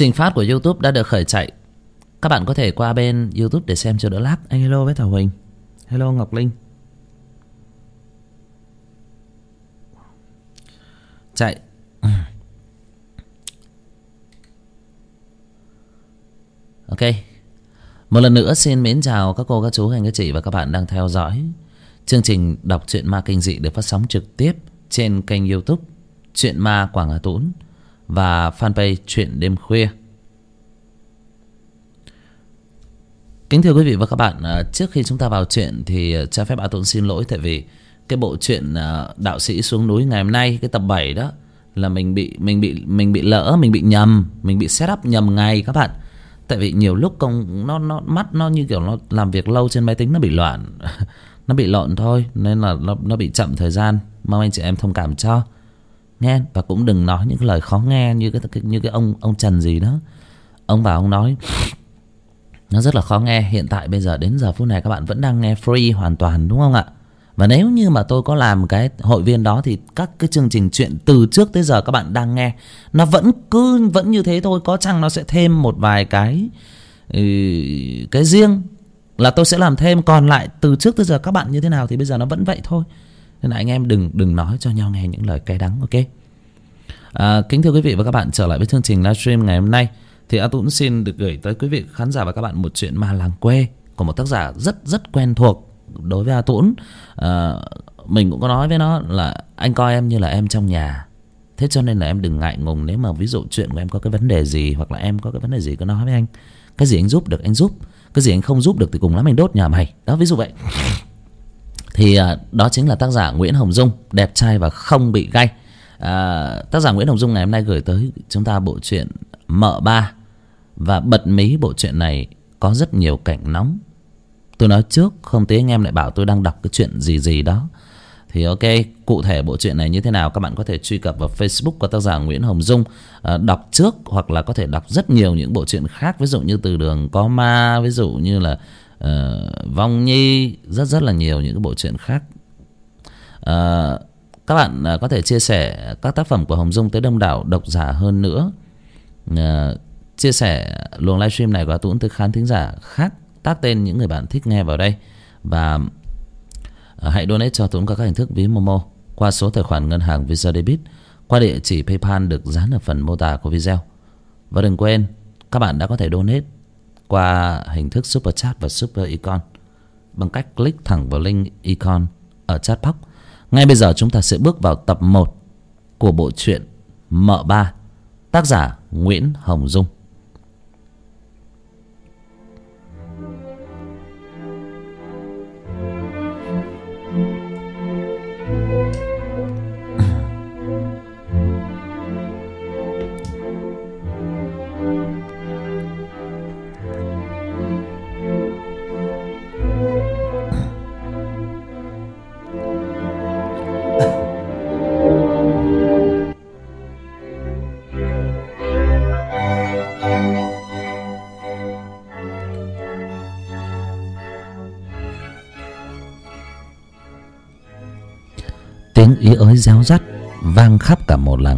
Trình phát của YouTube đã được khởi chạy. Các bạn có thể qua bên YouTube để xem cho đỡ lag Anh hello với Thảo Huỳnh. Hello Ngọc Linh. Chạy. Ok. Một lần nữa xin mến chào các cô, các chú, anh, các chị và các bạn đang theo dõi Chương trình đọc truyện ma kinh dị được phát sóng trực tiếp trên kênh youtube Chuyện ma Quảng Hà Tũng và fanpage Chuyện Đêm Khuya Kính thưa quý vị và các bạn, à, trước khi chúng ta vào chuyện thì à, cho phép A Tuấn xin lỗi tại vì cái bộ truyện à, đạo sĩ xuống núi ngày hôm nay cái tập 7 đó là mình bị mình bị mình bị lỡ, mình bị nhầm, mình bị set up nhầm ngày các bạn. Tại vì nhiều lúc công nó nó mắt nó như kiểu nó làm việc lâu trên máy tính nó bị loạn. nó bị lộn thôi nên là nó nó bị chậm thời gian. Mong anh chị em thông cảm cho. Nghe và cũng đừng nói những lời khó nghe như cái như cái ông ông Trần gì đó. Ông bảo ông nói, nó rất là khó nghe. Hiện tại bây giờ đến giờ phút này các bạn vẫn đang nghe free hoàn toàn, đúng không ạ? Và nếu như mà tôi có làm cái hội viên đó thì các cái chương trình chuyện từ trước tới giờ các bạn đang nghe, nó vẫn cứ, vẫn như thế thôi. Có chăng nó sẽ thêm một vài cái ừ, cái riêng là tôi sẽ làm thêm. Còn lại từ trước tới giờ các bạn như thế nào thì bây giờ nó vẫn vậy thôi nên là anh em đừng đừng nói cho nhau nghe những lời cay đắng ok à, kính thưa quý vị và các bạn trở lại với chương trình livestream ngày hôm nay thì A Tũng xin được gửi tới quý vị khán giả và các bạn một chuyện ma làng quê của một tác giả rất rất quen thuộc đối với A Tũng. À, mình cũng có nói với nó là anh coi em như là em trong nhà. Thế cho nên là em đừng ngại ngùng nếu mà ví dụ chuyện của em có cái vấn đề gì hoặc là em có cái vấn đề gì cứ nói với anh. Cái gì anh giúp được anh giúp, cái gì anh không giúp được thì cùng lắm anh đốt nhà mày. Đó ví dụ vậy. Thì à, đó chính là tác giả Nguyễn Hồng Dung, đẹp trai và không bị gay. À, tác giả Nguyễn Hồng Dung ngày hôm nay gửi tới chúng ta bộ truyện Mợ Ba. Và bật mí bộ truyện này có rất nhiều cảnh nóng. Tôi nói trước không tí anh em lại bảo tôi đang đọc cái chuyện gì gì đó. Thì ok cụ thể bộ truyện này như thế nào Các bạn có thể truy cập vào Facebook của tác giả Nguyễn Hồng Dung. À, Đọc trước hoặc là có thể đọc rất nhiều những bộ truyện khác Ví dụ như từ đường có ma Ví dụ như là uh, Vong Nhi Rất rất là nhiều những cái bộ truyện khác. Uh, Các bạn uh, có thể chia sẻ các tác phẩm của Hồng Dung tới đông đảo độc giả hơn nữa. Uh, chia sẻ luồng livestream này và Tuấn tới khán thính giả khác tác tên những người bạn thích nghe vào đây. Và uh, hãy donate cho Tuấn qua các hình thức ví Momo qua số tài khoản ngân hàng Visa Debit qua địa chỉ PayPal được dán ở phần mô tả của video. Và đừng quên các bạn đã có thể donate qua hình thức Super Chat và Super Icon bằng cách click thẳng vào link icon ở chat box. Ngay bây giờ chúng ta sẽ bước vào tập 1 của bộ truyện Mợ Ba, tác giả Nguyễn Hồng Dung.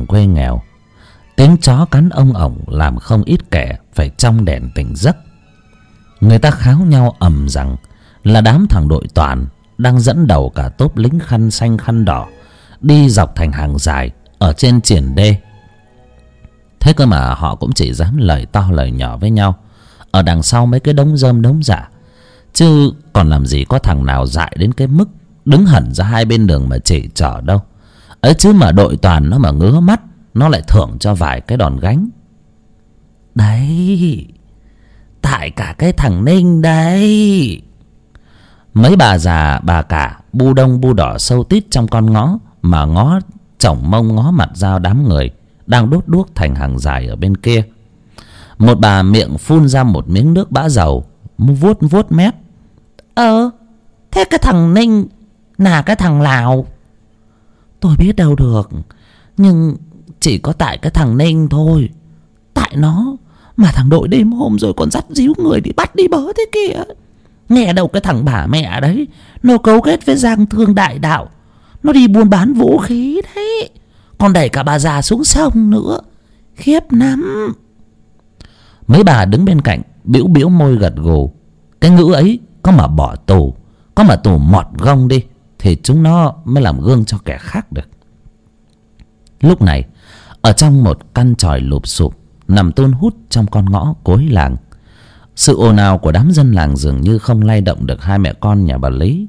Làng quê nghèo. Tiếng chó cắn ông ổng làm không ít kẻ phải trong đèn tỉnh giấc. Người ta kháo nhau ầm rằng là đám thằng đội toàn đang dẫn đầu cả tốp lính khăn xanh khăn đỏ đi dọc thành hàng dài ở trên triển đê. Thế cơ mà họ cũng chỉ dám lời to lời nhỏ với nhau. Ở đằng sau mấy cái đống rơm đống giả, chứ còn làm gì có thằng nào dại đến cái mức đứng hẳn ra hai bên đường mà chỉ chở đâu ấy chứ mà đội toàn nó mà ngứa mắt, nó lại thưởng cho vài cái đòn gánh. Đấy, tại cả cái thằng ninh đấy. Mấy bà già, bà cả, bu đông bu đỏ sâu tít trong con ngõ mà ngó chỏng mông ngó mặt ra đám người, đang đốt đuốc thành hàng dài ở bên kia. Một bà miệng phun ra một miếng nước bã dầu, vuốt vuốt mép. Ờ thế cái thằng ninh là cái thằng lào? Tôi biết đâu được. Nhưng chỉ có tại cái thằng ninh thôi. Tại nó. Mà thằng đội đêm hôm rồi còn dắt díu người đi bắt đi bớ thế kìa nghe đâu cái thằng bà mẹ đấy. Nó cấu kết với giang thương đại đạo. Nó đi buôn bán vũ khí đấy còn đẩy cả bà già xuống sông nữa. Khiếp lắm. Mấy bà đứng bên cạnh Biểu biểu môi gật gù. Cái ngữ ấy có mà bỏ tù, có mà tù mọt gông đi thì chúng nó mới làm gương cho kẻ khác được. Lúc này, ở trong một căn tròi lụp sụp, nằm tôn hút trong con ngõ cuối làng, sự ồn ào của đám dân làng dường như không lay động được hai mẹ con nhà bà lý.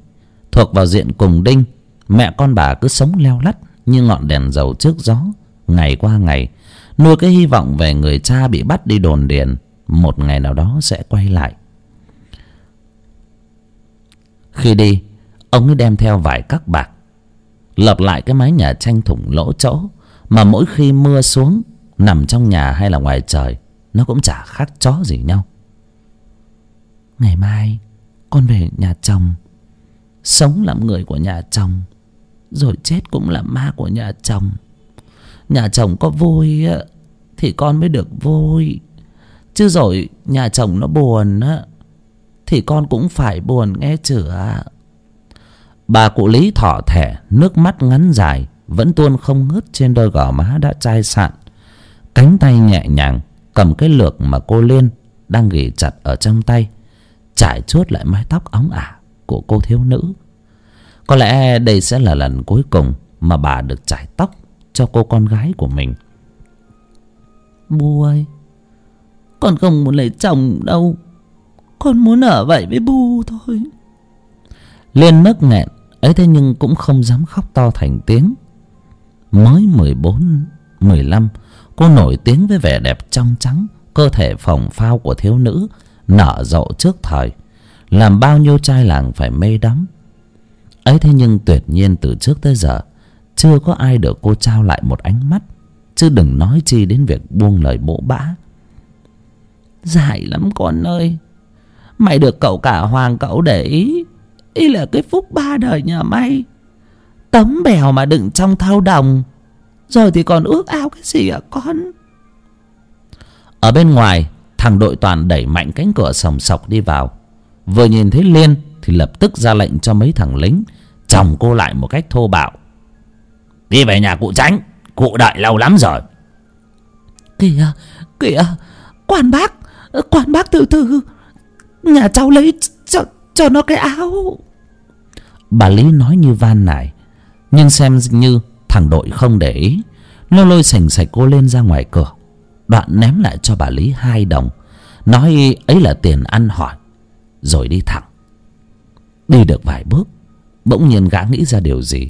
Thuộc vào diện cùng đinh, mẹ con bà cứ sống leo lắt như ngọn đèn dầu trước gió, ngày qua ngày, nuôi cái hy vọng về người cha bị bắt đi đồn điền, một ngày nào đó sẽ quay lại. Khi đi ông ấy đem theo vài các bạc, lập lại cái mái nhà tranh thủng lỗ chỗ, mà mỗi khi mưa xuống, nằm trong nhà hay là ngoài trời, nó cũng chả khác chó gì nhau. Ngày mai, con về nhà chồng. Sống làm người của nhà chồng, rồi chết cũng là ma của nhà chồng. Nhà chồng có vui thì con mới được vui. Chứ rồi nhà chồng nó buồn á, thì con cũng phải buồn nghe chửa bà cụ lý thỏ thẻ, nước mắt ngắn dài, vẫn tuôn không ngớt trên đôi gò má đã chai sạn. Cánh tay nhẹ nhàng, cầm cái lược mà cô liên đang ghì chặt ở trong tay, trải chuốt lại mái tóc óng ả của cô thiếu nữ. Có lẽ đây sẽ là lần cuối cùng mà bà được trải tóc cho cô con gái của mình. Bu ơi, con không muốn lấy chồng đâu. Con muốn ở vậy với bu thôi liên nấc nghẹn, ấy thế nhưng cũng không dám khóc to thành tiếng. Mới mười bốn, mười lăm, cô nổi tiếng với vẻ đẹp trong trắng, cơ thể phồng phao của thiếu nữ, nở rộ trước thời. Làm bao nhiêu trai làng phải mê đắm. Ấy thế nhưng tuyệt nhiên từ trước tới giờ, chưa có ai được cô trao lại một ánh mắt, chứ đừng nói chi đến việc buông lời bỗ bã. Dại lắm con ơi, mày được cậu cả hoàng cậu để ý ý là cái phúc ba đời nhà may tấm bèo mà đựng trong thau đồng. Rồi thì còn ước ao cái gì ạ, con? Ở bên ngoài, thằng đội toàn đẩy mạnh cánh cửa sòng sọc đi vào. Vừa nhìn thấy liên thì lập tức ra lệnh cho mấy thằng lính, chồng cô lại một cách thô bạo. Đi về nhà cụ tránh, cụ đợi lâu lắm rồi. Kìa kìa, quan bác quan bác từ từ. Nhà cháu lấy cho nó cái áo. Bà lý nói như van nài, nhưng xem như thằng đội không để ý. Nó lôi sành sạch cô lên ra ngoài cửa. Đoạn ném lại cho bà lý hai đồng. Nói ấy là tiền ăn hỏi, rồi đi thẳng. Đi được vài bước, bỗng nhiên gã nghĩ ra điều gì,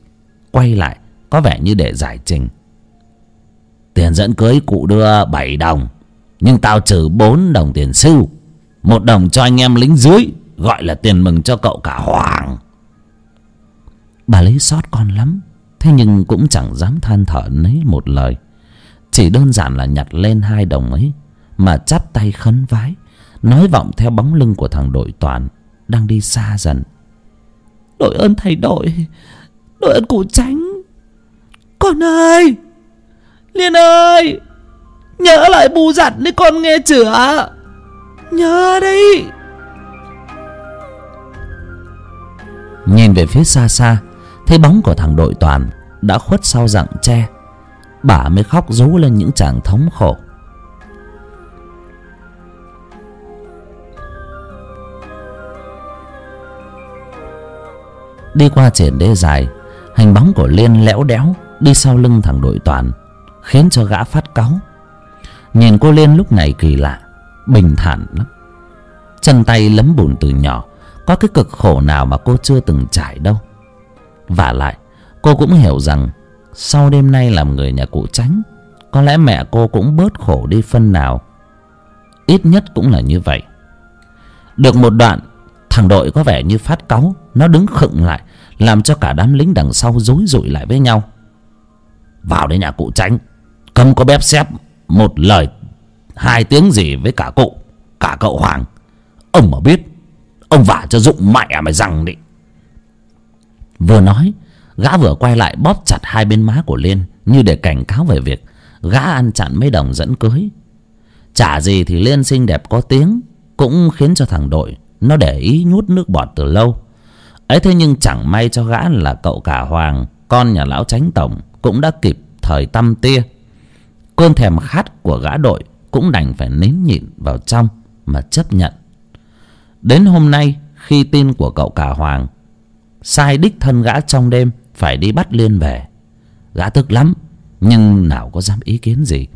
quay lại, có vẻ như để giải trình. Tiền dẫn cưới cụ đưa bảy đồng, nhưng tao trừ bốn đồng tiền sưu một đồng cho anh em lính dưới gọi là tiền mừng cho cậu cả hoàng. Bà lấy sót con lắm, thế nhưng cũng chẳng dám than thở nấy một lời. Chỉ đơn giản là nhặt lên hai đồng ấy, mà chắp tay khấn vái, nói vọng theo bóng lưng của thằng đội toàn, đang đi xa dần. Đội ơn thầy đội đội ơn cụ tránh. Con ơi! Liên ơi! Nhớ lại bù dặn đi con nghe chửa nhớ đi nhìn về phía xa xa, thấy bóng của thằng đội toàn đã khuất sau rặng tre. Bà mới khóc rú lên những chàng thống khổ. Đi qua triển đê dài hành bóng của liên lẽo đẽo đi sau lưng thằng đội toàn, khiến cho gã phát cáu. Nhìn cô liên lúc này kỳ lạ, bình thản lắm. Chân tay lấm bùn từ nhỏ có cái cực khổ nào mà cô chưa từng trải đâu. Vả lại, cô cũng hiểu rằng sau đêm nay làm người nhà cụ tránh, có lẽ mẹ cô cũng bớt khổ đi phân nào. Ít nhất cũng là như vậy. Được một đoạn, thằng đội có vẻ như phát cáu, nó đứng khựng lại, làm cho cả đám lính đằng sau rối rụi lại với nhau. Vào đến nhà cụ tránh không có bép xép một lời, hai tiếng gì với cả cụ, cả cậu hoàng. Ông mà biết ông vả cho dụng mẹ mày rằng đi. Vừa nói, gã vừa quay lại bóp chặt hai bên má của liên, như để cảnh cáo về việc gã ăn chặn mấy đồng dẫn cưới. Chả gì thì liên xinh đẹp có tiếng, cũng khiến cho thằng đội nó để ý nhút nước bọt từ lâu. Ấy thế nhưng chẳng may cho gã là cậu cả hoàng, con nhà lão tránh tổng, cũng đã kịp thời tăm tia. Cơn thèm khát của gã đội cũng đành phải nín nhịn vào trong mà chấp nhận đến hôm nay, khi tin của cậu cả hoàng, sai đích thân gã trong đêm phải đi bắt liên về. Gã tức lắm, nhưng nào có dám ý kiến gì.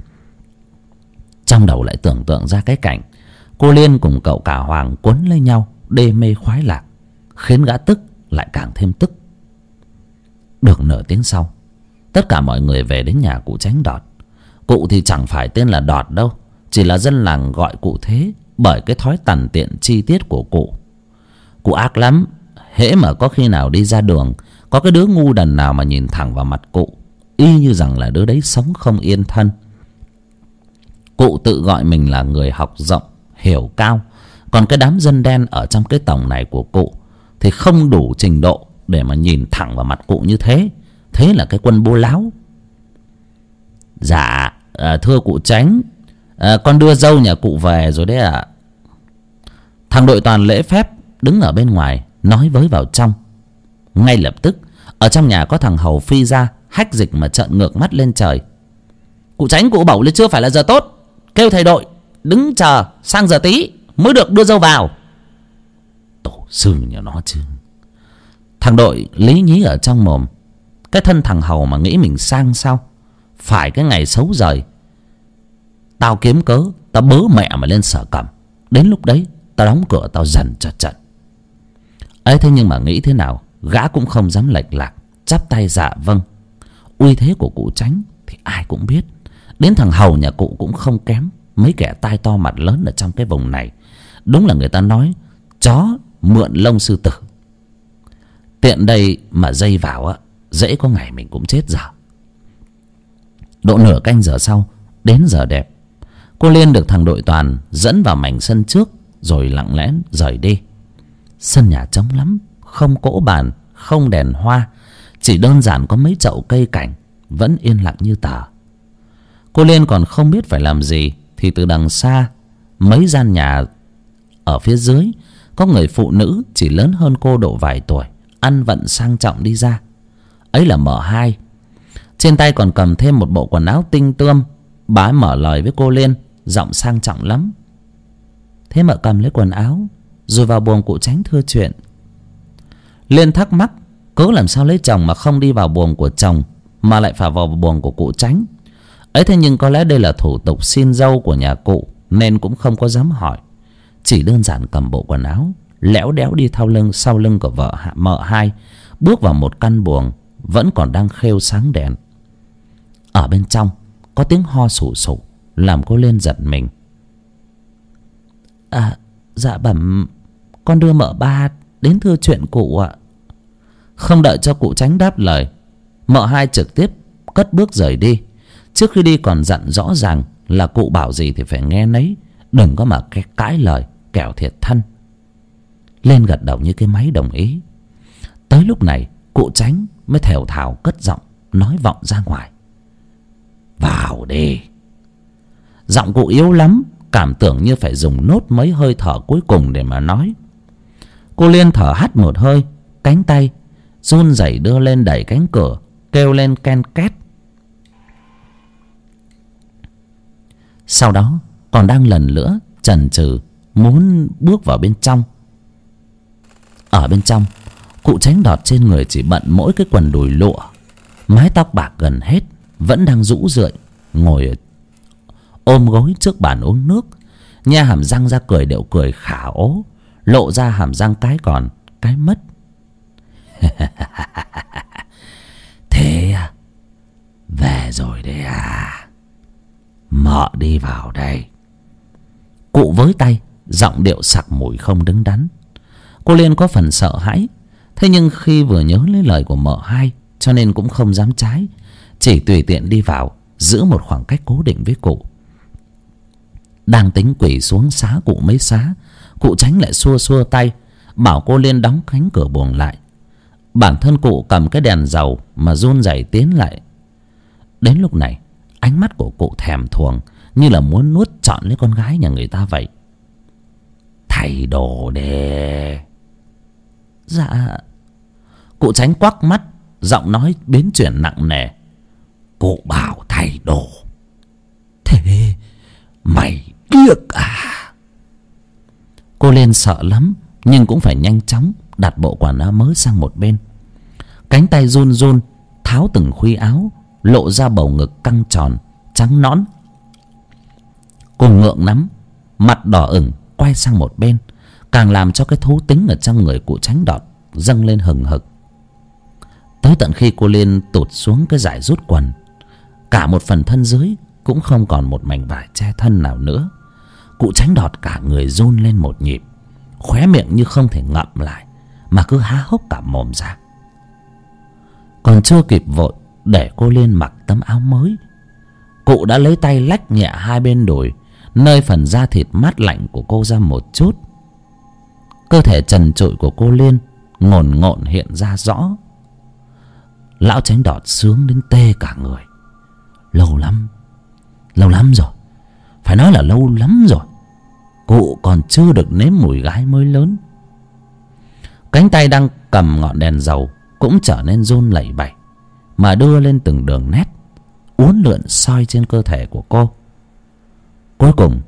Trong đầu lại tưởng tượng ra cái cảnh, cô liên cùng cậu cả hoàng quấn lấy nhau, đê mê khoái lạc, khiến gã tức lại càng thêm tức. Được nửa tiếng sau, tất cả mọi người về đến nhà cụ tránh đọt. Cụ thì chẳng phải tên là đọt đâu, chỉ là dân làng gọi cụ thế bởi cái thói tằn tiện chi tiết của cụ. Cụ ác lắm hễ mà có khi nào đi ra đường có cái đứa ngu đần nào mà nhìn thẳng vào mặt cụ y như rằng là đứa đấy sống không yên thân. Cụ tự gọi mình là người học rộng hiểu cao còn cái đám dân đen ở trong cái tổng này của cụ thì không đủ trình độ để mà nhìn thẳng vào mặt cụ như thế. Thế là cái quân bố láo. Dạ à, thưa cụ tránh à, con đưa dâu nhà cụ về rồi đấy ạ. À. thằng đội toàn lễ phép đứng ở bên ngoài nói với vào trong. Ngay lập tức ở trong nhà có thằng hầu phi ra hách dịch mà trợn ngược mắt lên trời. Cụ tránh cụ bảo là chưa phải là giờ tốt. Kêu thầy đội đứng chờ sang giờ tí mới được đưa dâu vào. Tổ sư nhà nó chứ. Thằng đội lý nhí ở trong mồm. Cái thân thằng hầu mà nghĩ mình sang sao? Phải cái ngày xấu rời tao kiếm cớ, tao bớ mẹ mà lên sở cầm. Đến lúc đấy, tao đóng cửa, tao dần cho trận ấy thế nhưng mà nghĩ thế nào? Gã cũng không dám lệch lạc. Chắp tay dạ vâng. Uy thế của cụ tránh thì ai cũng biết. Đến thằng hầu nhà cụ cũng không kém. Mấy kẻ tai to mặt lớn ở trong cái vùng này. Đúng là người ta nói, chó mượn lông sư tử. Tiện đây mà dây vào á, dễ có ngày mình cũng chết giờ độ nửa canh giờ sau, đến giờ đẹp cô liên được thằng đội toàn dẫn vào mảnh sân trước, rồi lặng lẽ rời đi. Sân nhà trống lắm, không cỗ bàn, không đèn hoa, chỉ đơn giản có mấy chậu cây cảnh, vẫn yên lặng như tờ. Cô liên còn không biết phải làm gì, thì từ đằng xa, mấy gian nhà ở phía dưới, có người phụ nữ chỉ lớn hơn cô độ vài tuổi, ăn vận sang trọng đi ra. Ấy là mở hai. Trên tay còn cầm thêm một bộ quần áo tinh tươm bà mở lời với cô liên giọng sang trọng lắm. Thế mợ cầm lấy quần áo, rồi vào buồng cụ tránh thưa chuyện. Liên thắc mắc, cố làm sao lấy chồng mà không đi vào buồng của chồng, mà lại phải vào buồng của cụ tránh? Ấy thế nhưng có lẽ đây là thủ tục xin dâu của nhà cụ, nên cũng không có dám hỏi. Chỉ đơn giản cầm bộ quần áo lẽo đẽo đi thao lưng, sau lưng của vợ mợ hai, bước vào một căn buồng, vẫn còn đang khêu sáng đèn. Ở bên trong, có tiếng ho sù sụ làm cô lên giật mình. À dạ bẩm, con đưa mợ ba đến thưa chuyện cụ ạ. Không đợi cho cụ tránh đáp lời, mợ hai trực tiếp cất bước rời đi. Trước khi đi còn dặn rõ ràng là cụ bảo gì thì phải nghe nấy, đừng có mà cái cãi lời, kẻo thiệt thân. Lên gật đầu như cái máy đồng ý. Tới lúc này, cụ tránh mới thều thào cất giọng nói vọng ra ngoài. Vào đi giọng cụ yếu lắm, cảm tưởng như phải dùng nốt mấy hơi thở cuối cùng để mà nói. Cô liên thở hắt một hơi, cánh tay, run rẩy đưa lên đẩy cánh cửa, kêu lên ken két. Sau đó, còn đang lần nữa chần chừ, muốn bước vào bên trong. Ở bên trong, cụ tránh đọt trên người chỉ bận mỗi cái quần đùi lụa. Mái tóc bạc gần hết, vẫn đang rũ rượi, ngồi ôm gối trước bàn uống nước nha hàm răng ra cười điệu cười khả ố, lộ ra hàm răng cái còn, cái mất. Thế à? Về rồi đấy à? Mợ đi vào đây. Cụ với tay, giọng điệu sặc mùi không đứng đắn. Cô liên có phần sợ hãi, thế nhưng khi vừa nhớ lấy lời của mợ hai, cho nên cũng không dám trái, chỉ tùy tiện đi vào, giữ một khoảng cách cố định với cụ đang tính quỳ xuống xá cụ mấy xá. Cụ tránh lại xua xua tay, bảo cô liên đóng cánh cửa buồng lại. Bản thân cụ cầm cái đèn dầu mà run rẩy tiến lại. Đến lúc này, ánh mắt của cụ thèm thuồng, như là muốn nuốt trọn lấy con gái nhà người ta vậy. Thầy đồ đề dạ. Cụ tránh quắc mắt, giọng nói biến chuyển nặng nề. Cụ bảo thầy đồ. Thế, mày À. cô liên sợ lắm, nhưng cũng phải nhanh chóng đặt bộ quần áo mới sang một bên. Cánh tay run run, tháo từng khuy áo, lộ ra bầu ngực căng tròn, trắng nõn. Cô ngượng lắm mặt đỏ ửng quay sang một bên, càng làm cho cái thú tính ở trong người cụ tránh đọt dâng lên hừng hực. Tới tận khi cô liên tụt xuống cái giải rút quần, cả một phần thân dưới cũng không còn một mảnh vải che thân nào nữa cụ tránh đọt cả người run lên một nhịp, khóe miệng như không thể ngậm lại, mà cứ há hốc cả mồm ra. Còn chưa kịp vội để cô liên mặc tấm áo mới, cụ đã lấy tay lách nhẹ hai bên đùi, nơi phần da thịt mát lạnh của cô ra một chút. Cơ thể trần trụi của cô liên ngổn ngộn hiện ra rõ. Lão tránh đọt sướng đến tê cả người. Lâu lắm lâu lắm rồi phải nói là lâu lắm rồi. Cụ còn chưa được nếm mùi gái mới lớn. Cánh tay đang cầm ngọn đèn dầu cũng trở nên run lẩy bẩy, mà đưa lên từng đường nét, uốn lượn soi trên cơ thể của cô. Cuối cùng,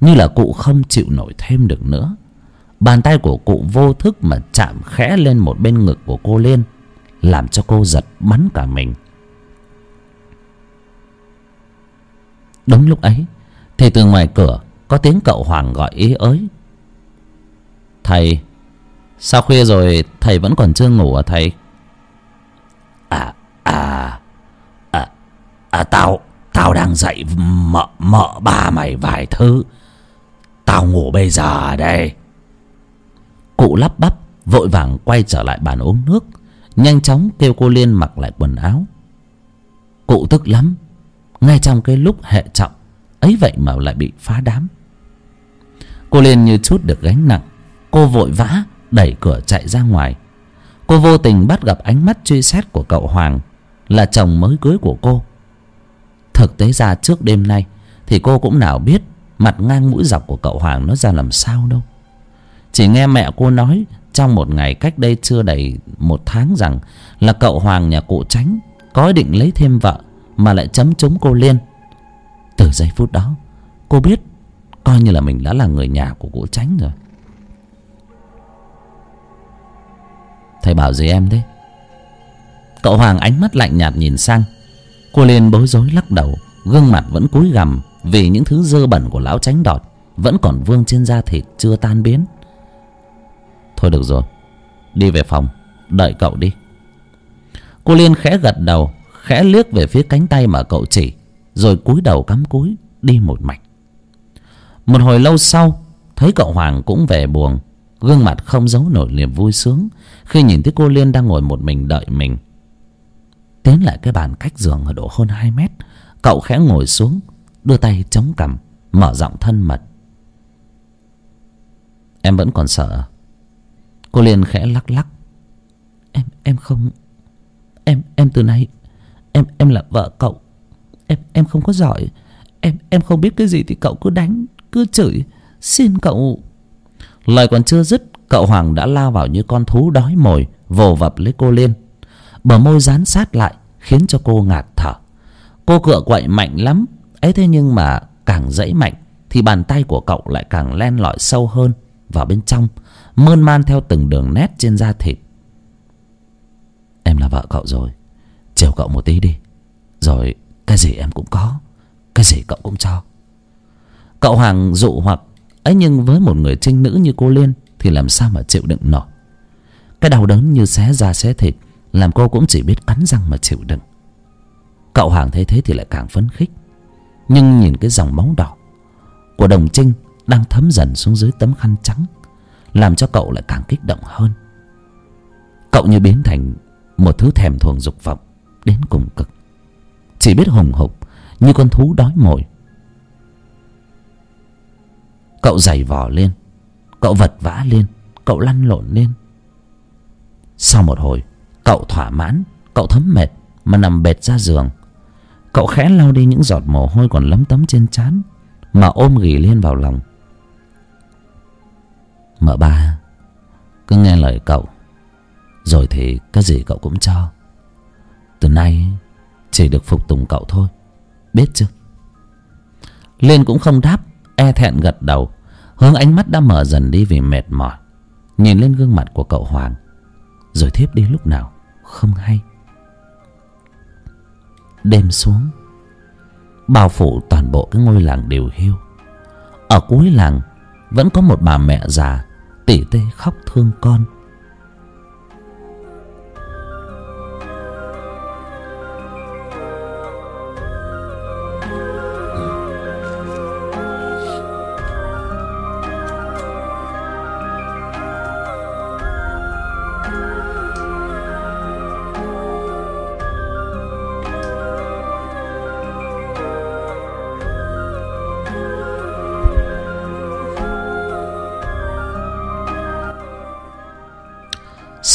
như là cụ không chịu nổi thêm được nữa, bàn tay của cụ vô thức mà chạm khẽ lên một bên ngực của cô liên, làm cho cô giật bắn cả mình. Đúng lúc ấy thì từ ngoài cửa có tiếng cậu hoàng gọi ý ới. Thầy sao khuya rồi thầy vẫn còn chưa ngủ à thầy? À à à, à tao tao đang dậy mợ mợ ba mày vài thứ. Tao ngủ bây giờ đây. Cụ lắp bắp vội vàng quay trở lại bàn uống nước nhanh chóng kêu cô liên mặc lại quần áo. Cụ tức lắm ngay trong cái lúc hệ trọng ấy vậy mà lại bị phá đám. Cô liên như chút được gánh nặng, cô vội vã đẩy cửa chạy ra ngoài. Cô vô tình bắt gặp ánh mắt truy xét của cậu hoàng, là chồng mới cưới của cô. Thực tế ra trước đêm nay thì cô cũng nào biết mặt ngang mũi dọc của cậu hoàng nó ra làm sao đâu. Chỉ nghe mẹ cô nói trong một ngày cách đây chưa đầy một tháng rằng là cậu hoàng nhà cụ tránh có ý định lấy thêm vợ mà lại chấm trúng cô liên từ giây phút đó, cô biết coi như là mình đã là người nhà của cụ tránh rồi. Thầy bảo gì em thế? Cậu hoàng ánh mắt lạnh nhạt nhìn sang. Cô liên bối rối lắc đầu, gương mặt vẫn cúi gằm vì những thứ dơ bẩn của lão tránh đọt vẫn còn vương trên da thịt chưa tan biến. Thôi được rồi, đi về phòng, đợi cậu đi. Cô liên khẽ gật đầu, khẽ liếc về phía cánh tay mà cậu chỉ rồi cúi đầu cắm cúi, đi một mạch. Một hồi lâu sau, thấy cậu hoàng cũng về buồng, gương mặt không giấu nổi niềm vui sướng khi nhìn thấy cô liên đang ngồi một mình đợi mình. Tiến lại cái bàn cách giường ở độ hơn hai mét, cậu khẽ ngồi xuống, đưa tay chống cằm, mở giọng thân mật. Em vẫn còn sợ à? cô liên khẽ lắc lắc. Em em không, em em từ nay, em em là vợ cậu em em không có giỏi. Em em không biết cái gì thì cậu cứ đánh, cứ chửi. Xin cậu. Lời còn chưa dứt, cậu hoàng đã lao vào như con thú đói mồi, vồ vập lấy cô liên. Bờ môi dán sát lại, khiến cho cô ngạt thở. Cô cựa quậy mạnh lắm. Ấy thế nhưng mà càng dãy mạnh, thì bàn tay của cậu lại càng len lỏi sâu hơn vào bên trong, mơn man theo từng đường nét trên da thịt. Em là vợ cậu rồi. Chiều cậu một tí đi. Rồi cái gì em cũng có, cái gì cậu cũng cho. Cậu hoàng dụ hoặc, ấy nhưng với một người trinh nữ như cô liên thì làm sao mà chịu đựng nổi? Cái đau đớn như xé da xé thịt làm cô cũng chỉ biết cắn răng mà chịu đựng. Cậu hoàng thấy thế thì lại càng phấn khích. Nhưng nhìn cái dòng máu đỏ của đồng trinh đang thấm dần xuống dưới tấm khăn trắng, làm cho cậu lại càng kích động hơn. Cậu như biến thành một thứ thèm thuồng dục vọng đến cùng cực chỉ biết hùng hục, như con thú đói mồi. Cậu giày vò lên, cậu vật vã lên, cậu lăn lộn lên. Sau một hồi, cậu thỏa mãn, cậu thấm mệt mà nằm bệt ra giường. Cậu khẽ lau đi những giọt mồ hôi còn lấm tấm trên trán mà ôm ghì lên vào lòng. Mợ ba, cứ nghe lời cậu, rồi thì cái gì cậu cũng cho. Từ nay chỉ được phục tùng cậu thôi. Biết chưa liên cũng không đáp e thẹn gật đầu. Hướng ánh mắt đã mở dần đi vì mệt mỏi. Nhìn lên gương mặt của cậu hoàng. Rồi thiếp đi lúc nào? Không hay. Đêm xuống, bao phủ toàn bộ cái ngôi làng điều hiu ở cuối làng, vẫn có một bà mẹ già, tỉ tê khóc thương con.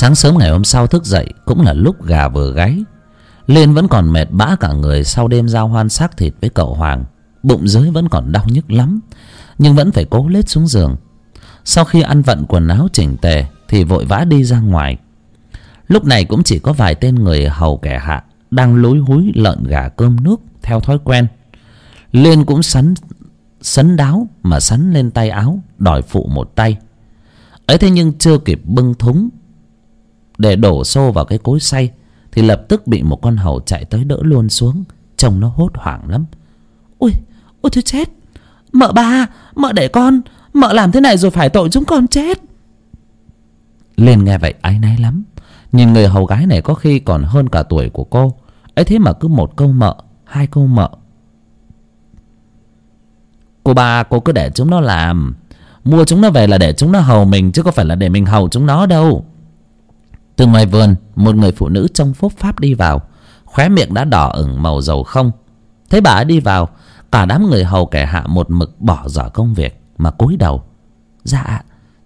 Sáng sớm ngày hôm sau thức dậy, cũng là lúc gà vừa gáy. Liên vẫn còn mệt bã cả người sau đêm giao hoan xác thịt với cậu hoàng. Bụng dưới vẫn còn đau nhức lắm, nhưng vẫn phải cố lết xuống giường. Sau khi ăn vận quần áo chỉnh tề, thì vội vã đi ra ngoài. Lúc này cũng chỉ có vài tên người hầu kẻ hạ đang lối húi lợn gà cơm nước theo thói quen. Liên cũng sắn, sấn đáo mà sắn lên tay áo, đòi phụ một tay. Ấy thế nhưng chưa kịp bưng thúng để đổ xô vào cái cối xay thì lập tức bị một con hầu chạy tới đỡ luôn xuống. Trông nó hốt hoảng lắm. Ui ôi thôi chết. Mợ ba mợ để con mợ làm thế này rồi phải tội chúng con chết. Liên nghe vậy áy náy lắm. Nhìn người hầu gái này có khi còn hơn cả tuổi của cô. Ấy thế mà cứ một câu mợ hai câu mợ. Cô ba cô cứ để chúng nó làm. Mua chúng nó về là để chúng nó hầu mình chứ có phải là để mình hầu chúng nó đâu từ ngoài vườn, một người phụ nữ trông phúc pháp đi vào. Khóe miệng đã đỏ ửng màu dầu không. Thấy bà ấy đi vào, cả đám người hầu kẻ hạ một mực bỏ dở công việc mà cúi đầu. Dạ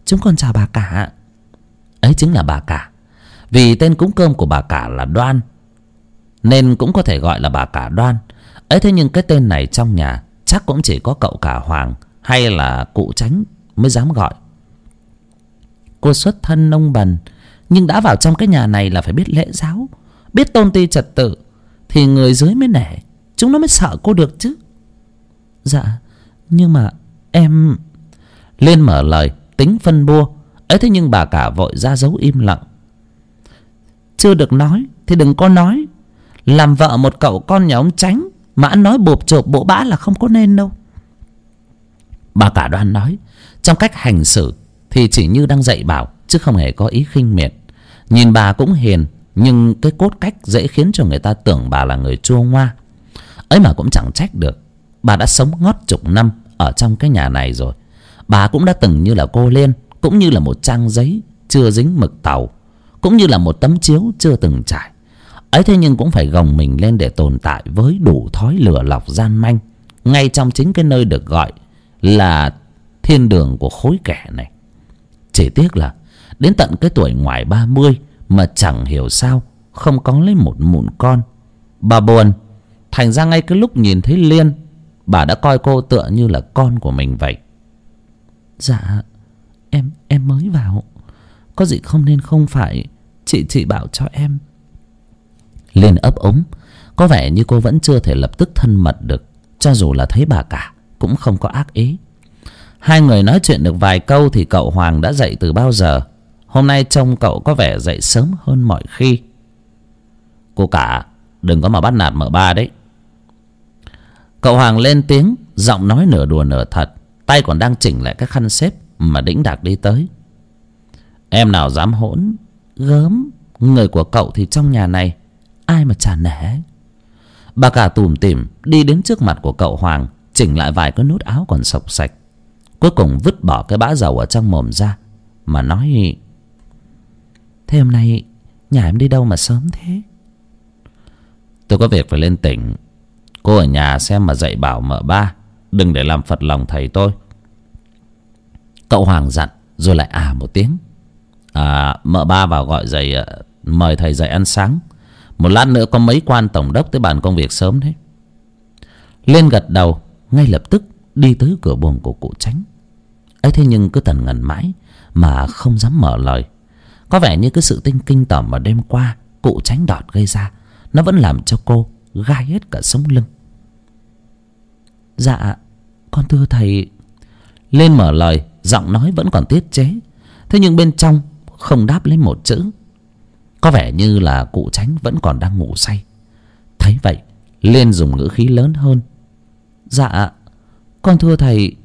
chúng con chào bà cả. Ấy chính là bà cả. Vì tên cúng cơm của bà cả là đoan, nên cũng có thể gọi là bà cả đoan. Ấy thế nhưng cái tên này trong nhà chắc cũng chỉ có cậu cả hoàng hay là cụ tránh mới dám gọi. Cô xuất thân nông bần nhưng đã vào trong cái nhà này là phải biết lễ giáo, biết tôn ti trật tự, thì người dưới mới nể, chúng nó mới sợ cô được chứ. Dạ nhưng mà em liên mở lời, tính phân bua. Ấy thế nhưng bà cả vội ra dấu im lặng. Chưa được nói thì đừng có nói. Làm vợ một cậu con nhà ông tránh mà ăn nói bộp chộp bộ bã là không có nên đâu. Bà cả đoan nói, trong cách hành xử thì chỉ như đang dạy bảo chứ không hề có ý khinh miệt. Nhìn bà cũng hiền, nhưng cái cốt cách dễ khiến cho người ta tưởng bà là người chua ngoa. Ấy mà cũng chẳng trách được. Bà đã sống ngót chục năm ở trong cái nhà này rồi. Bà cũng đã từng như là cô liên, cũng như là một trang giấy chưa dính mực tàu, cũng như là một tấm chiếu chưa từng trải. Ấy thế nhưng cũng phải gồng mình lên để tồn tại với đủ thói lừa lọc gian manh, ngay trong chính cái nơi được gọi là thiên đường của khối kẻ này. Chỉ tiếc là đến tận cái tuổi ngoài ba mươi mà chẳng hiểu sao không có lấy một mụn con. Bà buồn thành ra ngay cái lúc nhìn thấy liên bà đã coi cô tựa như là con của mình vậy. Dạ em em mới vào. Có gì không nên không phải chị chị bảo cho em. Liên ấp ống có vẻ như cô vẫn chưa thể lập tức thân mật được cho dù là thấy bà cả cũng không có ác ý. Hai người nói chuyện được vài câu thì cậu hoàng đã dậy từ bao giờ hôm nay trông cậu có vẻ dậy sớm hơn mọi khi. Cô cả, đừng có mà bắt nạt mợ ba đấy. Cậu hoàng lên tiếng, giọng nói nửa đùa nửa thật. Tay còn đang chỉnh lại cái khăn xếp mà đĩnh đạc đi tới. Em nào dám hỗn, gớm, người của cậu thì trong nhà này, ai mà chả nể. Bà cả tủm tỉm đi đến trước mặt của cậu hoàng, chỉnh lại vài cái nút áo còn sộc sạch. Cuối cùng vứt bỏ cái bã dầu ở trong mồm ra, mà nói thế hôm nay, nhà em đi đâu mà sớm thế? Tôi có việc phải lên tỉnh. Cô ở nhà xem mà dạy bảo mợ ba. Đừng để làm phật lòng thầy tôi. Cậu hoàng dặn, rồi lại à một tiếng. À mợ ba vào gọi dậy à, mời thầy dậy ăn sáng. Một lát nữa có mấy quan tổng đốc tới bàn công việc sớm đấy. Lên gật đầu, ngay lập tức đi tới cửa buồng của cụ tránh ấy thế nhưng cứ tần ngần mãi mà không dám mở lời có vẻ như cái sự tinh kinh tởm mà đêm qua, cụ tránh đọt gây ra, nó vẫn làm cho cô gai hết cả sống lưng. Dạ con thưa thầy. Lên mở lời, giọng nói vẫn còn tiết chế. Thế nhưng bên trong không đáp lấy một chữ. Có vẻ như là cụ tránh vẫn còn đang ngủ say. Thấy vậy, liên dùng ngữ khí lớn hơn. Dạ con thưa thầy,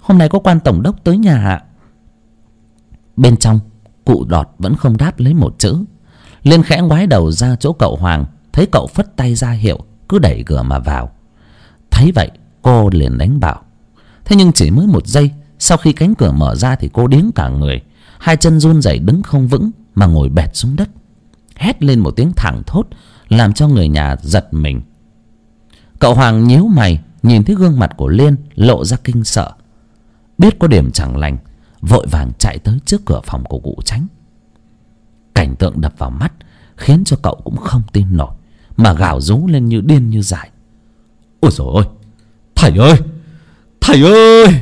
hôm nay có quan tổng đốc tới nhà ạ. Bên trong cụ đọt vẫn không đáp lấy một chữ. Liên khẽ ngoái đầu ra chỗ cậu hoàng, thấy cậu phất tay ra hiệu, cứ đẩy cửa mà vào. Thấy vậy, cô liền đánh bảo. Thế nhưng chỉ mới một giây, sau khi cánh cửa mở ra thì cô điếng cả người. Hai chân run rẩy đứng không vững mà ngồi bệt xuống đất. Hét lên một tiếng thẳng thốt, làm cho người nhà giật mình. Cậu hoàng nhíu mày, nhìn thấy gương mặt của liên lộ ra kinh sợ. Biết có điểm chẳng lành vội vàng chạy tới trước cửa phòng của cụ tránh. Cảnh tượng đập vào mắt khiến cho cậu cũng không tin nổi, mà gào rú lên như điên như dại. Ôi dồi ôi, thầy ơi thầy ơi,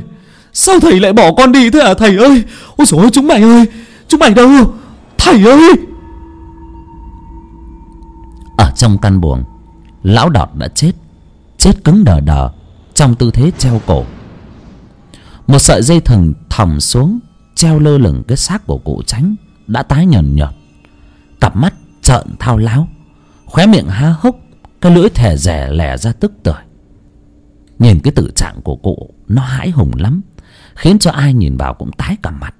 sao thầy lại bỏ con đi thế à thầy ơi? Ôi dồi ôi, chúng mày ơi, chúng mày đâu? Thầy ơi! Ở trong căn buồng, lão đọt đã chết chết cứng đờ đờ trong tư thế treo cổ một sợi dây thừng thòng xuống, treo lơ lửng cái xác của cụ tránh, đã tái nhợn nhợt. Cặp mắt trợn thao láo, khóe miệng há hốc, cái lưỡi thè rẻ lẻ ra tức tưởi. Nhìn cái tử trạng của cụ, nó hãi hùng lắm, khiến cho ai nhìn vào cũng tái cả mặt.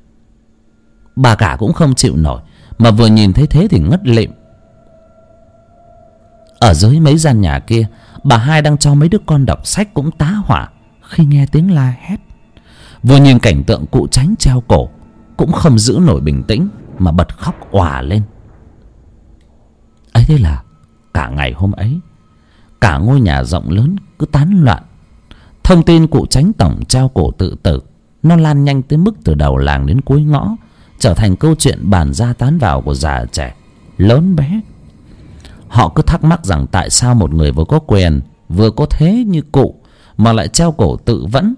Bà cả cũng không chịu nổi, mà vừa nhìn thấy thế thì ngất lịm. Ở dưới mấy gian nhà kia, bà hai đang cho mấy đứa con đọc sách cũng tá hỏa khi nghe tiếng la hét vừa nhìn cảnh tượng cụ tránh treo cổ cũng không giữ nổi bình tĩnh mà bật khóc òa lên. Ấy thế là cả ngày hôm ấy, cả ngôi nhà rộng lớn cứ tán loạn. Thông tin cụ tránh tổng treo cổ tự tử, nó lan nhanh tới mức từ đầu làng đến cuối ngõ, trở thành câu chuyện bàn ra tán vào của già trẻ, lớn bé. Họ cứ thắc mắc rằng tại sao một người vừa có quyền, vừa có thế như cụ mà lại treo cổ tự vẫn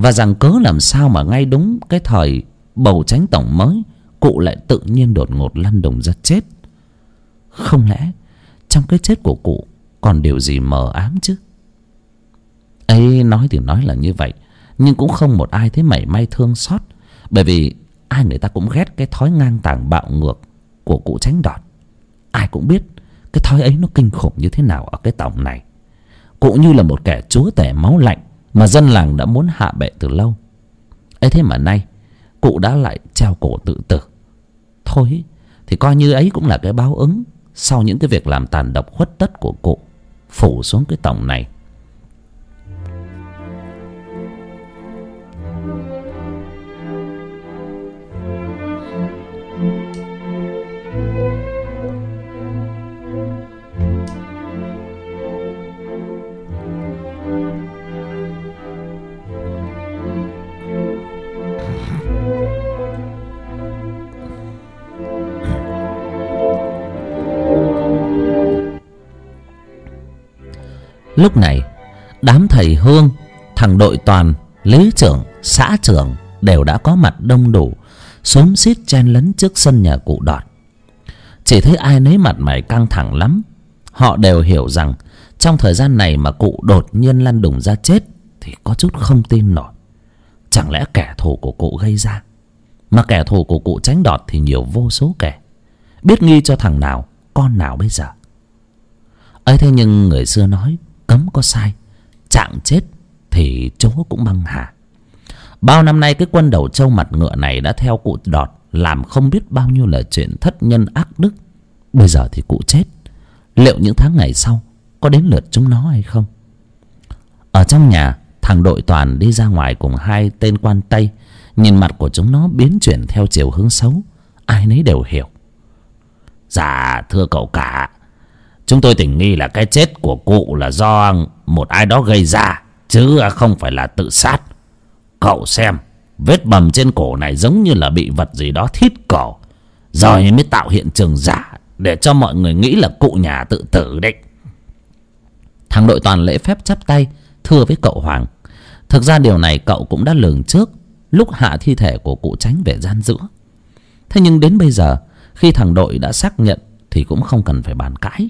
và rằng cớ làm sao mà ngay đúng cái thời bầu tránh tổng mới, cụ lại tự nhiên đột ngột lăn đùng ra chết? Không lẽ trong cái chết của cụ còn điều gì mờ ám chứ? Ấy, nói thì nói là như vậy, nhưng cũng không một ai thấy mảy may thương xót, bởi vì ai người ta cũng ghét cái thói ngang tàng bạo ngược của cụ tránh đọt. Ai cũng biết cái thói ấy nó kinh khủng như thế nào ở cái tổng này. Cụ như là một kẻ chúa tể máu lạnh mà dân làng đã muốn hạ bệ từ lâu. Ấy thế mà nay, cụ đã lại treo cổ tự tử. Thôi, thì coi như ấy cũng là cái báo ứng sau những cái việc làm tàn độc khuất tất của cụ, phủ xuống cái tổng này. Lúc này, đám thầy hương, thằng đội toàn, lý trưởng, xã trưởng đều đã có mặt đông đủ xúm xít chen lấn trước sân nhà cụ đọt. Chỉ thấy ai nấy mặt mày căng thẳng lắm. Họ đều hiểu rằng trong thời gian này mà cụ đột nhiên lăn đùng ra chết thì có chút không tin nổi. Chẳng lẽ kẻ thù của cụ gây ra? Mà kẻ thù của cụ tránh đọt thì nhiều vô số kẻ. Biết nghi cho thằng nào, con nào bây giờ? Ấy thế nhưng người xưa nói cấm có sai, chạng chết thì chúa cũng băng hà. Bao năm nay, cái quân đầu trâu mặt ngựa này đã theo cụ đọt, làm không biết bao nhiêu là chuyện thất nhân ác đức. Bây giờ thì cụ chết. Liệu những tháng ngày sau có đến lượt chúng nó hay không? Ở trong nhà, thằng đội toàn đi ra ngoài cùng hai tên quan tây, nhìn mặt của chúng nó biến chuyển theo chiều hướng xấu, ai nấy đều hiểu. Dạ thưa cậu cả Chúng tôi tình nghi là cái chết của cụ là do một ai đó gây ra, Chứ không phải là tự sát. Cậu xem, Vết bầm trên cổ này giống như là bị vật gì đó thít cổ. Rồi mới tạo hiện trường giả Để cho mọi người nghĩ là cụ nhà tự tử đấy. Thằng đội toàn lễ phép chắp tay, Thưa với cậu Hoàng. Thực ra điều này cậu cũng đã lường trước, Lúc hạ thi thể của cụ tránh về gian giữa. Thế nhưng đến bây giờ, Khi thằng đội đã xác nhận Thì cũng không cần phải bàn cãi.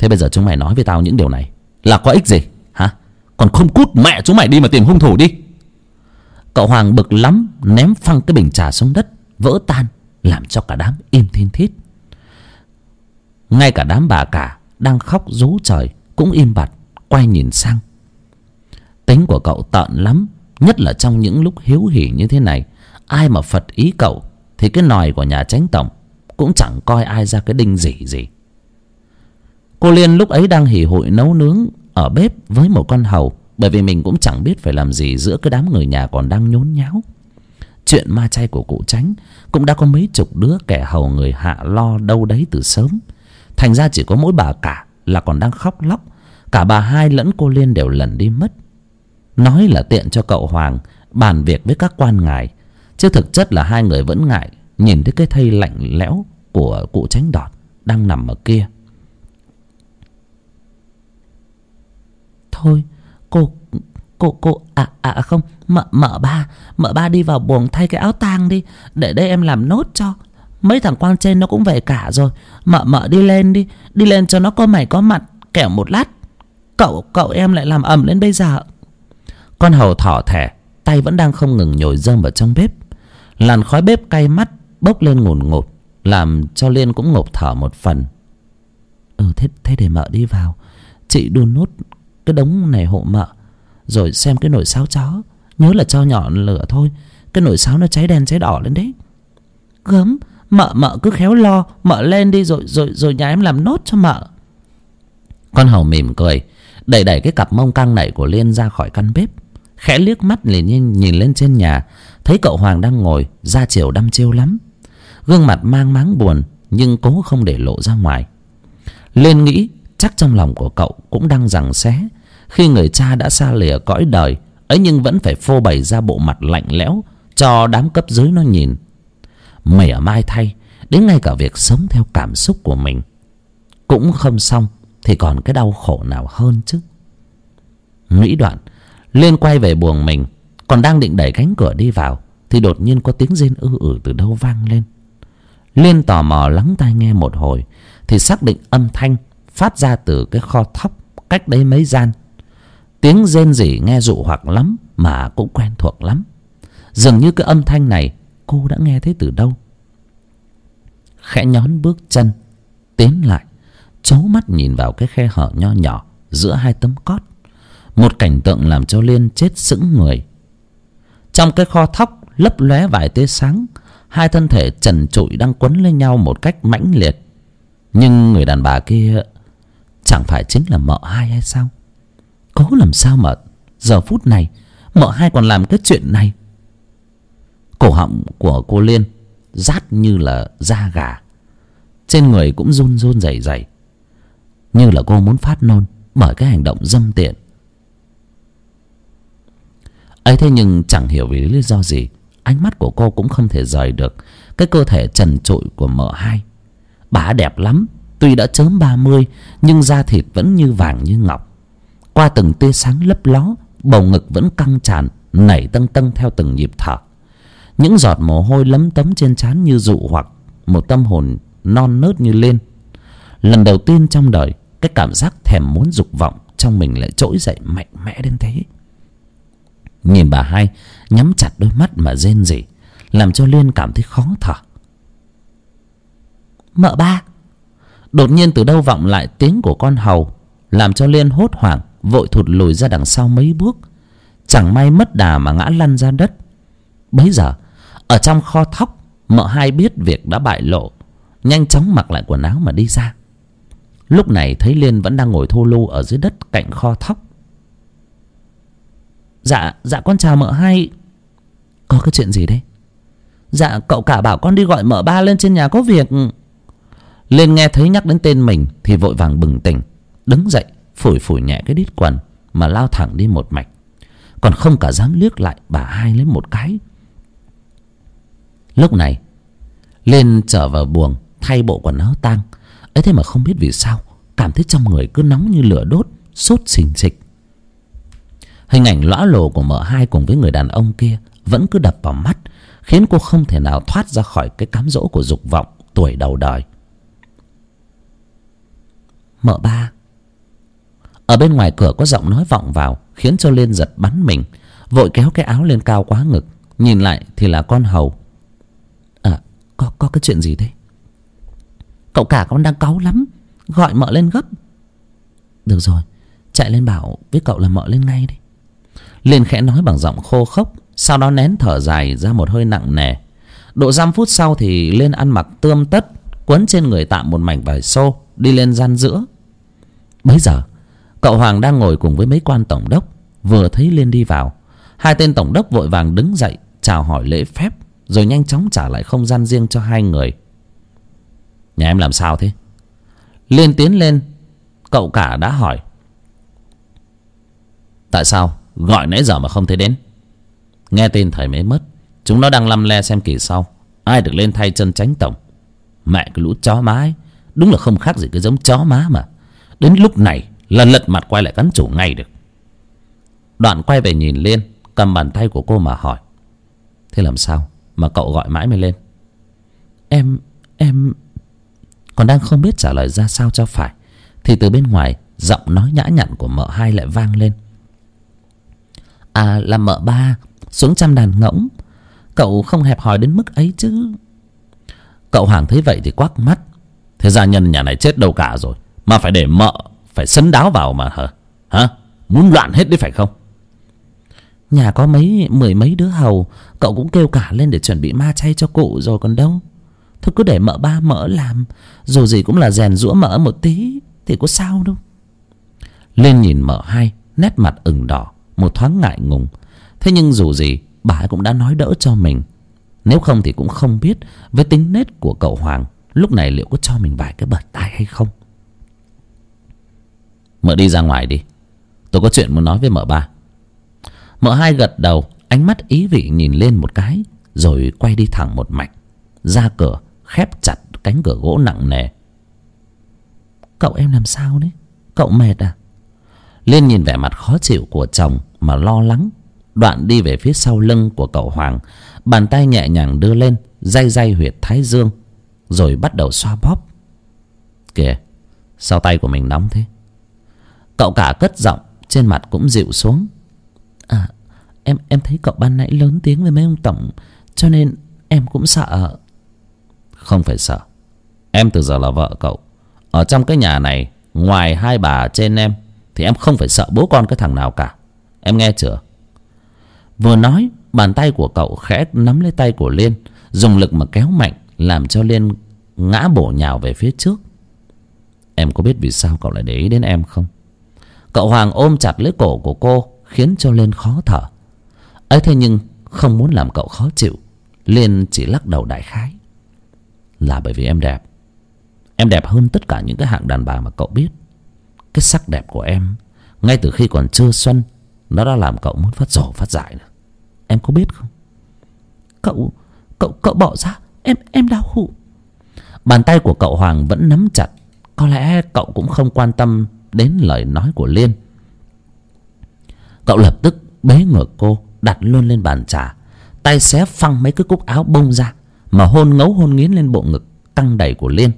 Thế bây giờ chúng mày nói với tao những điều này Là có ích gì? Hả? Còn không cút mẹ chúng mày đi mà tìm hung thủ đi. Cậu hoàng bực lắm, ném phăng cái bình trà xuống đất, vỡ tan, làm cho cả đám im thiên thít. Ngay cả đám bà cả đang khóc rú trời cũng im bặt, quay nhìn sang. Tính của cậu tợn lắm, nhất là trong những lúc hiếu hỉ như thế này, ai mà phật ý cậu thì cái nòi của nhà tránh tổng cũng chẳng coi ai ra cái đinh gì gì cô liên lúc ấy đang hỉ hụi nấu nướng ở bếp với một con hầu, bởi vì mình cũng chẳng biết phải làm gì giữa cái đám người nhà còn đang nhốn nháo. Chuyện ma chay của cụ tránh cũng đã có mấy chục đứa kẻ hầu người hạ lo đâu đấy từ sớm. Thành ra chỉ có mỗi bà cả là còn đang khóc lóc. Cả bà hai lẫn cô liên đều lần đi mất. Nói là tiện cho cậu hoàng bàn việc với các quan ngài, chứ thực chất là hai người vẫn ngại nhìn thấy cái thây lạnh lẽo của cụ tránh đọt đang nằm ở kia. Thôi. Cô cô cô à à không mợ mợ ba mợ ba đi vào buồng thay cái áo tang đi để đây em làm nốt cho. Mấy thằng quan trên nó cũng về cả rồi. Mợ mợ đi lên đi đi lên cho nó có mày có mặt kẻo một lát. Cậu cậu em lại làm ầm lên bây giờ. Con hầu thỏ thẻ tay vẫn đang không ngừng nhồi rơm ở trong bếp. Làn khói bếp cay mắt bốc lên ngùn ngụt làm cho liên cũng ngộp thở một phần. Ừ thế thế để mợ đi vào. Chị đun nốt cái đống này hộ mợ rồi xem cái nồi sáo chó. Nhớ là cho nhỏ lửa thôi cái nồi sáo nó cháy đen cháy đỏ lên đấy. Gớm mợ mợ cứ khéo lo mợ lên đi rồi rồi rồi nhà em làm nốt cho mợ. Con hầu mỉm cười đẩy đẩy cái cặp mông căng nảy của liên ra khỏi căn bếp khẽ liếc mắt liền nhìn, nhìn lên trên nhà thấy cậu hoàng đang ngồi ra chiều đăm chiêu lắm. Gương mặt mang máng buồn nhưng cố không để lộ ra ngoài. Liên nghĩ chắc trong lòng của cậu cũng đang rằng xé. Khi người cha đã xa lìa cõi đời, ấy nhưng vẫn phải phô bày ra bộ mặt lạnh lẽo cho đám cấp dưới nó nhìn. Mỉa à, mai thay, đến ngay cả việc sống theo cảm xúc của mình cũng không xong thì còn cái đau khổ nào hơn chứ? Nghĩ đoạn liên quay về buồng mình, còn đang định đẩy cánh cửa đi vào thì đột nhiên có tiếng rên ư ử từ đâu vang lên. Liên tò mò lắng tai nghe một hồi thì xác định âm thanh phát ra từ cái kho thóc cách đấy mấy gian. Tiếng rên rỉ nghe dụ hoặc lắm mà cũng quen thuộc lắm. Dường như cái âm thanh này cô đã nghe thấy từ đâu. Khẽ nhón bước chân, tiến lại chấu mắt nhìn vào cái khe hở nho nhỏ giữa hai tấm cót. Một cảnh tượng làm cho liên chết sững người. Trong cái kho thóc lấp lóe vài tia sáng, hai thân thể trần trụi đang quấn lên nhau một cách mãnh liệt. Nhưng người đàn bà kia chẳng phải chính là mợ hai hay sao? Cố làm sao mà giờ phút này mợ hai còn làm cái chuyện này? Cổ họng của cô liên rát như là da gà. Trên người cũng run run rẩy rẩy. Như là cô muốn phát nôn bởi cái hành động dâm tiện. Ấy thế nhưng chẳng hiểu vì lý do gì, ánh mắt của cô cũng không thể rời được cái cơ thể trần trụi của mợ hai. Bà đẹp lắm tuy đã chớm ba mươi, nhưng da thịt vẫn như vàng như ngọc. Qua từng tia sáng lấp ló, bầu ngực vẫn căng tràn, nảy tâng tâng theo từng nhịp thở. Những giọt mồ hôi lấm tấm trên trán như dụ hoặc một tâm hồn non nớt như lên. Lần đầu tiên trong đời, cái cảm giác thèm muốn dục vọng trong mình lại trỗi dậy mạnh mẽ đến thế. Nhìn bà hai, nhắm chặt đôi mắt mà rên rỉ, làm cho liên cảm thấy khó thở. Mợ ba đột nhiên từ đâu vọng lại tiếng của con hầu, làm cho liên hốt hoảng, vội thụt lùi ra đằng sau mấy bước. Chẳng may mất đà mà ngã lăn ra đất. Bấy giờ, ở trong kho thóc, mợ hai biết việc đã bại lộ, nhanh chóng mặc lại quần áo mà đi ra. Lúc này thấy liên vẫn đang ngồi thô lu ở dưới đất cạnh kho thóc. Dạ dạ con chào mợ hai. Có cái chuyện gì đấy dạ cậu cả bảo con đi gọi mợ ba lên trên nhà có việc liên nghe thấy nhắc đến tên mình thì vội vàng bừng tỉnh. Đứng dậy, phủi phủi nhẹ cái đít quần mà lao thẳng đi một mạch. Còn không cả dám liếc lại, bà hai lấy một cái. Lúc này, lên trở vào buồng, thay bộ quần áo tang. Ấy thế mà không biết vì sao, cảm thấy trong người cứ nóng như lửa đốt, sốt xình xịch. Hình ảnh lõa lồ của mợ hai cùng với người đàn ông kia vẫn cứ đập vào mắt, khiến cô không thể nào thoát ra khỏi cái cám dỗ của dục vọng tuổi đầu đời mợ ba. Ở bên ngoài cửa có giọng nói vọng vào, khiến cho lên giật bắn mình, vội kéo cái áo lên cao quá ngực, nhìn lại thì là con hầu. À có có cái chuyện gì thế? Cậu cả con đang cáu lắm, gọi mợ lên gấp. Được rồi, chạy lên bảo với cậu là mợ lên ngay đi. Liên khẽ nói bằng giọng khô khốc, sau đó nén thở dài ra một hơi nặng nề. Độ dăm phút sau thì liên ăn mặc tươm tất, quấn trên người tạm một mảnh vải xô đi lên gian giữa. Bấy giờ, cậu hoàng đang ngồi cùng với mấy quan tổng đốc, vừa thấy liên đi vào. Hai tên tổng đốc vội vàng đứng dậy, chào hỏi lễ phép, rồi nhanh chóng trả lại không gian riêng cho hai người. Nhà em làm sao thế? Liên tiến lên, cậu cả đã hỏi. Tại sao? Gọi nãy giờ mà không thấy đến. Nghe tin thầy mới mất, chúng nó đang lăm le xem kỳ sau. Ai được lên thay chân tránh tổng? Mẹ cái lũ chó mái! Đúng là không khác gì cái giống chó má mà. Đến lúc này, là lật mặt quay lại cắn chủ ngay được. Đoạn quay về nhìn liên cầm bàn tay của cô mà hỏi. Thế làm sao mà cậu gọi mãi mới lên? Em em còn đang không biết trả lời ra sao cho phải. Thì từ bên ngoài, giọng nói nhã nhặn của mợ hai lại vang lên. À là mợ ba, xuống chăm đàn ngỗng. Cậu không hẹp hòi đến mức ấy chứ. Cậu hoàng thấy vậy thì quắc mắt thế gia nhân nhà này chết đâu cả rồi. Mà phải để mợ phải sấn đáo vào mà hả? Hả? Muốn loạn hết đấy phải không? Nhà có mấy mười mấy đứa hầu cậu cũng kêu cả lên để chuẩn bị ma chay cho cụ rồi còn đâu. Thôi cứ để mợ ba mỡ làm dù gì cũng là rèn rũa mỡ một tí thì có sao đâu. Lên nhìn mợ hai nét mặt ửng đỏ một thoáng ngại ngùng. Thế nhưng dù gì bà ấy cũng đã nói đỡ cho mình. Nếu không thì cũng không biết với tính nết của cậu hoàng lúc này liệu có cho mình vài cái bật tai hay không? Mợ đi ra ngoài đi. Tôi có chuyện muốn nói với mợ ba. Mợ hai gật đầu, ánh mắt ý vị nhìn lên một cái, rồi quay đi thẳng một mạch. Ra cửa, khép chặt cánh cửa gỗ nặng nề. Cậu em làm sao đấy? Cậu mệt à? Liên nhìn vẻ mặt khó chịu của chồng mà lo lắng. Đoạn đi về phía sau lưng của cậu hoàng, bàn tay nhẹ nhàng đưa lên, day day huyệt thái dương rồi bắt đầu xoa bóp. Kìa, sao tay của mình nóng thế? Cậu cả cất giọng, trên mặt cũng dịu xuống. À em em thấy cậu ban nãy lớn tiếng với mấy ông tổng, cho nên em cũng sợ. Không phải sợ. Em từ giờ là vợ cậu. Ở trong cái nhà này, ngoài hai bà trên em, thì em không phải sợ bố con cái thằng nào cả. Em nghe chưa? Vừa nói, bàn tay của cậu khẽ nắm lấy tay của liên, dùng lực mà kéo mạnh làm cho liên ngã bổ nhào về phía trước. Em có biết vì sao cậu lại để ý đến em không? Cậu hoàng ôm chặt lấy cổ của cô, khiến cho liên khó thở. Ấy thế nhưng không muốn làm cậu khó chịu. Liên chỉ lắc đầu đại khái. Là bởi vì em đẹp. Em đẹp hơn tất cả những cái hạng đàn bà mà cậu biết. Cái sắc đẹp của em, ngay từ khi còn chưa xuân, nó đã làm cậu muốn phát rổ phát dại nữa. em có biết không? Cậu cậu cậu bỏ ra em em đau khổ. Bàn tay của cậu hoàng vẫn nắm chặt. Có lẽ cậu cũng không quan tâm đến lời nói của liên. Cậu lập tức bế ngược cô đặt luôn lên bàn trà. Tay xé phăng mấy cái cúc áo bông ra mà hôn ngấu hôn nghiến lên bộ ngực căng đầy của liên.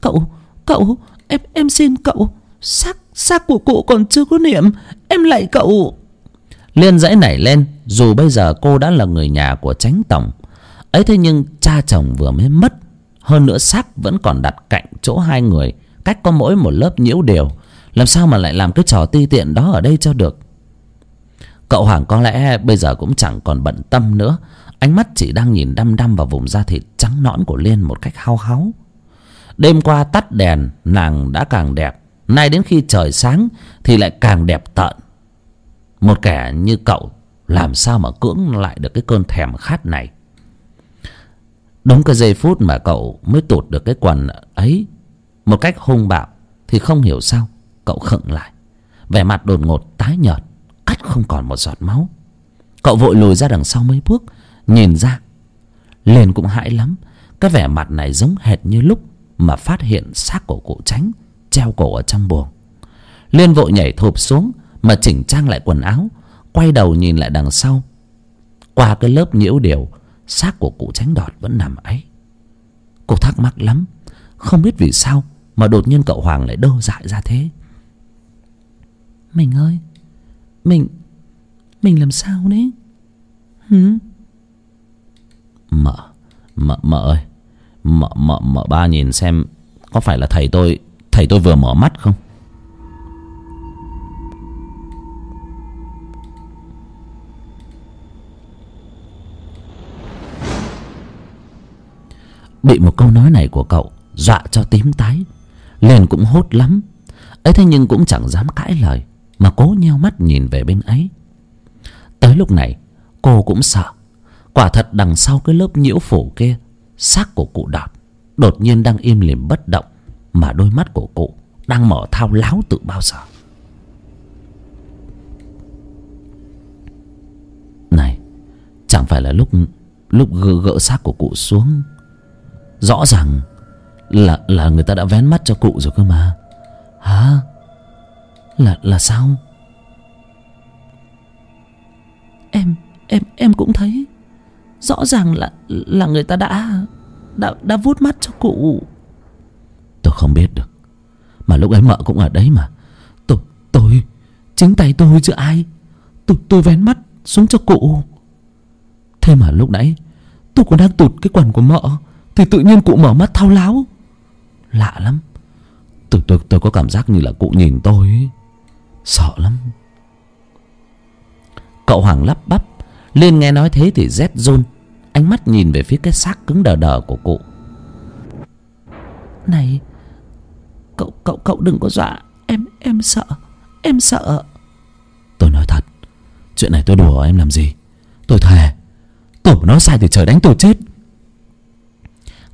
Cậu cậu em em xin cậu. Xác xác của cụ còn chưa có niệm. Em lại cậu. Liên dãy nảy lên dù bây giờ cô đã là người nhà của chánh tổng ấy thế nhưng cha chồng vừa mới mất. Hơn nữa xác vẫn còn đặt cạnh chỗ hai người. Cách có mỗi một lớp nhiễu đều làm sao mà lại làm cái trò ti tiện đó ở đây cho được? Cậu hoàng có lẽ bây giờ cũng chẳng còn bận tâm nữa. Ánh mắt chỉ đang nhìn đăm đăm vào vùng da thịt trắng nõn của liên một cách hao háo. Đêm qua tắt đèn, nàng đã càng đẹp. Nay đến khi trời sáng thì lại càng đẹp tợn. Một kẻ như cậu, làm sao mà cưỡng lại được cái cơn thèm khát này? Đúng cái giây phút mà cậu mới tụt được cái quần ấy một cách hung bạo thì không hiểu sao cậu khựng lại. Vẻ mặt đột ngột, tái nhợt, cắt không còn một giọt máu. Cậu vội lùi ra đằng sau mấy bước, nhìn ra. Liền cũng hãi lắm, cái vẻ mặt này giống hệt như lúc mà phát hiện xác của cụ tránh treo cổ ở trong buồng. Liên vội nhảy thụp xuống mà chỉnh trang lại quần áo, quay đầu nhìn lại đằng sau. Qua cái lớp nhiễu điều xác của cụ tránh đọt vẫn nằm ấy. Cô thắc mắc lắm, không biết vì sao mà đột nhiên cậu hoàng lại đơ dại ra thế. Mình ơi, mình mình làm sao đấy? Hử? Mợ Mợ mợ ơi, Mợ mợ mợ ba nhìn xem Có phải là thầy tôi Thầy tôi vừa mở mắt không? Bị một câu nói này của cậu Dọa cho tím tái. Liền cũng hốt lắm. Ấy thế nhưng cũng chẳng dám cãi lời Mà cố nheo mắt nhìn về bên ấy. Tới lúc này Cô cũng sợ. Quả thật đằng sau cái lớp nhiễu phủ kia Xác của cụ đọt Đột nhiên đang im lìm bất động Mà đôi mắt của cụ Đang mở thao láo từ bao giờ. Này Chẳng phải là lúc Lúc gỡ, gỡ xác của cụ xuống Rõ ràng Là là người ta đã vén mắt cho cụ rồi cơ mà. Hả? Là là sao? Em Em em cũng thấy. Rõ ràng là là người ta đã Đã đã vuốt mắt cho cụ. Tôi không biết được. Mà lúc ấy mợ cũng ở đấy mà. Tôi Tôi Chính tay tôi chứ ai? Tôi tôi vén mắt xuống cho cụ. Thế mà lúc nãy Tôi còn đang tụt cái quần của mợ Thì tự nhiên cụ mở mắt thao láo. Lạ lắm. Tôi tôi tôi có cảm giác như là cụ nhìn tôi ấy. Sợ lắm. Cậu Hoàng lắp bắp Liên nghe nói thế thì rét run. Ánh mắt nhìn về phía cái xác cứng đờ đờ của cụ. Này Cậu cậu cậu đừng có dọa. Em em sợ. Em sợ. Tôi nói thật. Chuyện này tôi đùa em làm gì? Tôi thề. Tôi nói sai thì trời đánh tôi chết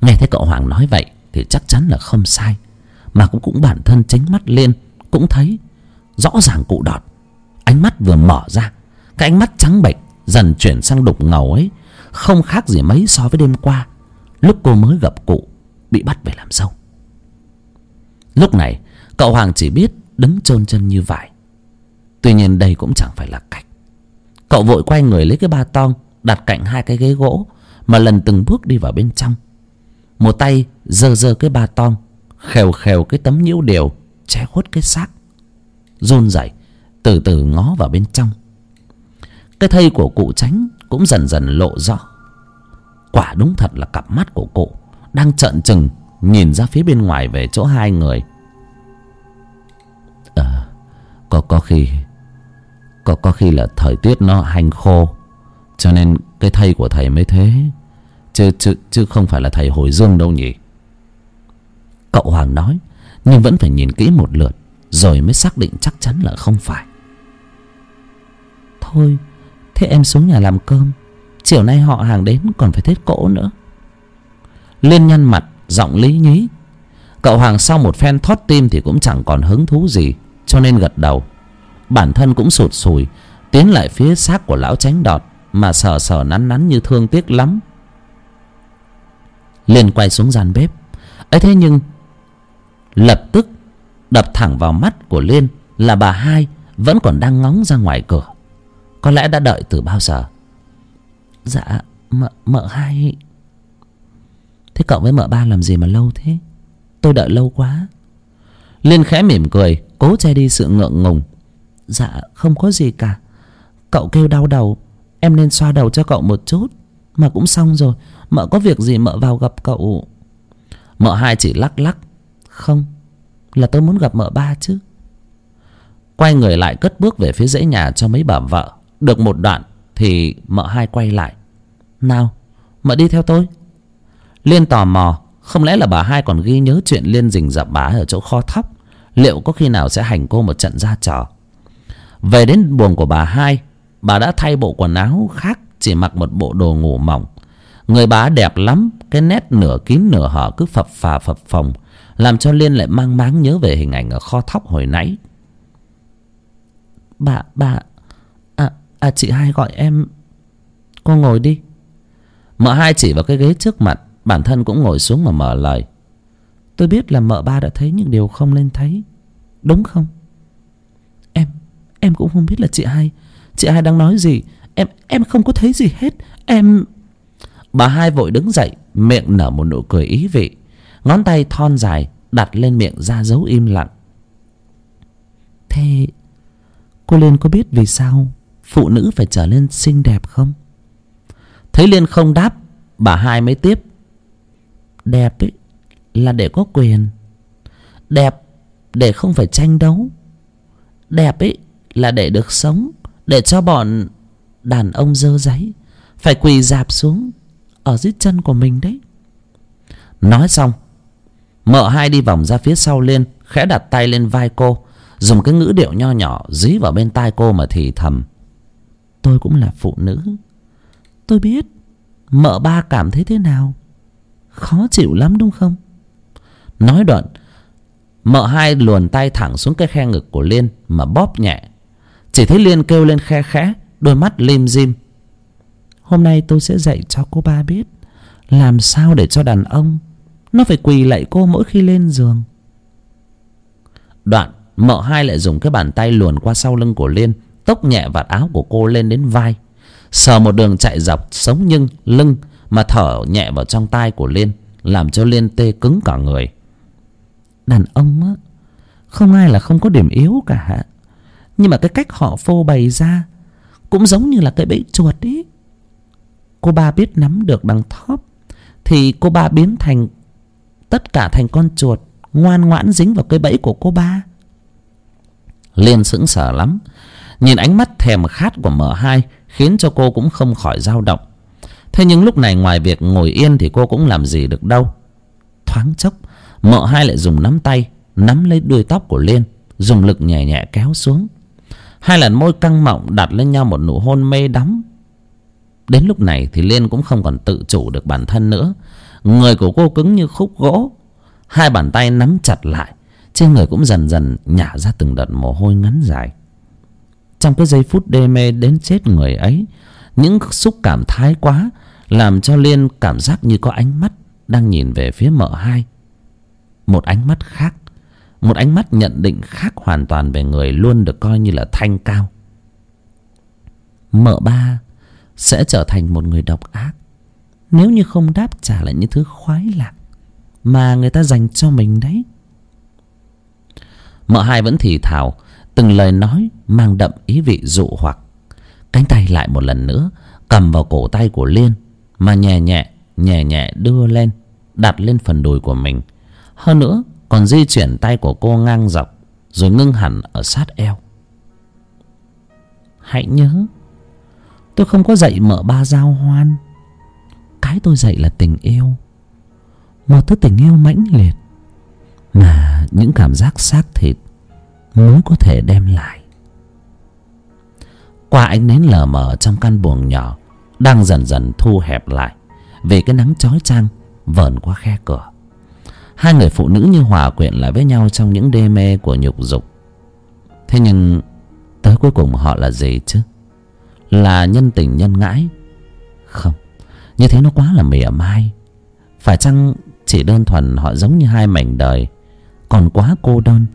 Nghe thấy cậu Hoàng nói vậy Thì chắc chắn là không sai. Mà cũng cũng bản thân chính mắt Liên Cũng thấy Rõ ràng cụ đọt. Ánh mắt vừa mở ra, Cái ánh mắt trắng bệch Dần chuyển sang đục ngầu ấy, Không khác gì mấy so với đêm qua. Lúc cô mới gặp cụ, Bị bắt về làm dâu Lúc này, Cậu Hoàng chỉ biết đứng trôn chân như vậy Tuy nhiên đây cũng chẳng phải là cách. Cậu vội quay người lấy cái ba tong, Đặt cạnh hai cái ghế gỗ Mà lần từng bước đi vào bên trong. Một tay giơ giơ cái ba tong khều khều cái tấm nhiễu điều Che khuất cái xác, run rẩy, Từ từ ngó vào bên trong. Cái thây của cụ tránh Cũng dần dần lộ rõ. Quả đúng thật là cặp mắt của cụ Đang trợn trừng, Nhìn ra phía bên ngoài về chỗ hai người. Ờ Có có khi, Có có khi là thời tiết nó hành khô, Cho nên cái thây của thầy mới thế. Chứ, chứ, chứ không phải là thầy hồi dương đâu nhỉ? Cậu Hoàng nói Nhưng vẫn phải nhìn kỹ một lượt Rồi mới xác định chắc chắn là không phải. Thôi Thế em xuống nhà làm cơm. Chiều nay họ hàng đến còn phải thết cỗ nữa. Liên nhăn mặt Giọng lý nhí. Cậu Hoàng sau một phen thót tim Thì cũng chẳng còn hứng thú gì Cho nên gật đầu. Bản thân cũng sụt sùi Tiến lại phía xác của lão tránh đọt Mà sờ sờ nắn nắn như thương tiếc lắm. Liên quay xuống gian bếp. Ấy thế nhưng Lập tức Đập thẳng vào mắt của Liên Là bà hai Vẫn còn đang ngóng ra ngoài cửa. Có lẽ đã đợi từ bao giờ? Dạ Mợ, mợ hai. Thế cậu với mợ ba làm gì mà lâu thế? Tôi đợi lâu quá. Liên khẽ mỉm cười Cố che đi sự ngượng ngùng. Dạ không có gì cả. Cậu kêu đau đầu Em nên xoa đầu cho cậu một chút Mà cũng xong rồi. Mợ có việc gì mợ vào gặp cậu? Mợ hai chỉ lắc lắc. Không, Là tôi muốn gặp mợ ba chứ. Quay người lại cất bước về phía dãy nhà cho mấy bà vợ. Được một đoạn Thì mợ hai quay lại. Nào, Mợ đi theo tôi. Liên tò mò, Không lẽ là bà hai còn ghi nhớ chuyện Liên rình dập bá ở chỗ kho thóc? Liệu có khi nào sẽ hành cô một trận ra trò? Về đến buồng của bà hai, Bà đã thay bộ quần áo khác, Chỉ mặc một bộ đồ ngủ mỏng. Người bà đẹp lắm Cái nét nửa kín nửa hở cứ phập phà phập phồng Làm cho Liên lại mang máng nhớ về hình ảnh ở kho thóc hồi nãy. Bà, bà À, à chị hai gọi em Cô ngồi đi. Mợ hai chỉ vào cái ghế trước mặt Bản thân cũng ngồi xuống mà mở lời. Tôi biết là mợ ba đã thấy những điều không nên thấy Đúng không? Em Em cũng không biết là chị hai Chị hai đang nói gì. Em em không có thấy gì hết. Em Bà hai vội đứng dậy, Miệng nở một nụ cười ý vị. Ngón tay thon dài Đặt lên miệng ra dấu im lặng. Thế, Cô Liên có biết vì sao Phụ nữ phải trở nên xinh đẹp không? Thấy liên không đáp, bà hai mới tiếp. Đẹp ấy là để có quyền. Đẹp để không phải tranh đấu. Đẹp ấy là để được sống, để cho bọn đàn ông dơ giấy, phải quỳ dạp xuống ở dưới chân của mình đấy. Nói xong, mợ hai đi vòng ra phía sau liên khẽ đặt tay lên vai cô, dùng cái ngữ điệu nho nhỏ dí vào bên tai cô mà thì thầm. Tôi cũng là phụ nữ. Tôi biết mợ ba cảm thấy thế nào. Khó chịu lắm đúng không? Nói đoạn, mợ hai luồn tay thẳng xuống cái khe ngực của liên mà bóp nhẹ. Chỉ thấy liên kêu lên khe khẽ, đôi mắt lim dim hôm nay tôi sẽ dạy cho cô ba biết làm sao để cho đàn ông nó phải quỳ lạy cô mỗi khi lên giường. Đoạn, mợ hai lại dùng cái bàn tay luồn qua sau lưng của liên, tốc nhẹ vạt áo của cô lên đến vai. Sờ một đường chạy dọc sống nhưng lưng mà thở nhẹ vào trong tai của liên, làm cho liên tê cứng cả người. Đàn ông á, không ai là không có điểm yếu cả. Nhưng mà cái cách họ phô bày ra cũng giống như là cái bẫy chuột ý cô ba biết nắm được bằng thóp, thì cô ba biến thành tất cả thành con chuột, ngoan ngoãn dính vào cái bẫy của cô ba. Liên sững sờ lắm, nhìn ánh mắt thèm khát của mợ hai khiến cho cô cũng không khỏi dao động. Thế nhưng lúc này ngoài việc ngồi yên thì cô cũng làm gì được đâu. Thoáng chốc, mợ hai lại dùng nắm tay, nắm lấy đuôi tóc của liên, dùng lực nhẹ nhẹ kéo xuống. Hai lần môi căng mọng đặt lên nhau một nụ hôn mê đắm đến lúc này thì liên cũng không còn tự chủ được bản thân nữa. Người của cô cứng như khúc gỗ. Hai bàn tay nắm chặt lại. Trên người cũng dần dần nhả ra từng đợt mồ hôi ngắn dài. Trong cái giây phút đê mê đến chết người ấy, những xúc cảm thái quá làm cho liên cảm giác như có ánh mắt đang nhìn về phía mợ hai. Một ánh mắt khác, một ánh mắt nhận định khác hoàn toàn về người luôn được coi như là thanh cao. Mợ ba sẽ trở thành một người độc ác. Nếu như không đáp trả lại những thứ khoái lạc mà người ta dành cho mình đấy. Mợ hai vẫn thì thào, từng lời nói mang đậm ý vị dụ hoặc. Cánh tay lại một lần nữa, cầm vào cổ tay của liên, mà nhẹ nhẹ nhẹ nhẹ đưa lên, đặt lên phần đùi của mình. Hơn nữa, còn di chuyển tay của cô ngang dọc, rồi ngưng hẳn ở sát eo. Hãy nhớ tôi không có dạy mợ ba giao hoan. Cái tôi dạy là tình yêu. Một thứ tình yêu mãnh liệt mà những cảm giác xác thịt mới có thể đem lại. Qua ánh nến lờ mờ trong căn buồng nhỏ đang dần dần thu hẹp lại vì cái nắng chói chang vờn qua khe cửa. Hai người phụ nữ như hòa quyện lại với nhau trong những đê mê của nhục dục. Thế nhưng tới cuối cùng họ là gì chứ? Là nhân tình nhân ngãi. Không, như thế nó quá là mỉa mai. Phải chăng chỉ đơn thuần họ giống như hai mảnh đời, còn quá cô đơn,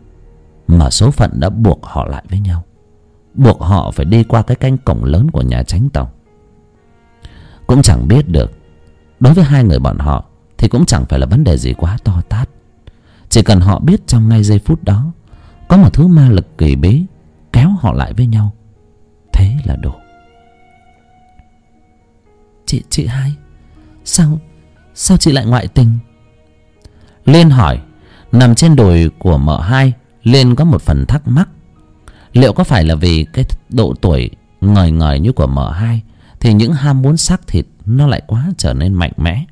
mà số phận đã buộc họ lại với nhau? Buộc họ phải đi qua cái cánh cổng lớn của nhà tránh tổng cũng chẳng biết được, đối với hai người bọn họ thì cũng chẳng phải là vấn đề gì quá to tát. Chỉ cần họ biết trong ngay giây phút đó, có một thứ ma lực kỳ bí kéo họ lại với nhau, thế là đủ chị chị hai. Sao sao chị lại ngoại tình? Liên hỏi nằm trên đùi của mợ hai liên có một phần thắc mắc. Liệu có phải là vì cái độ tuổi ngời ngời như của mợ hai thì những ham muốn xác thịt nó lại quá trở nên mạnh mẽ?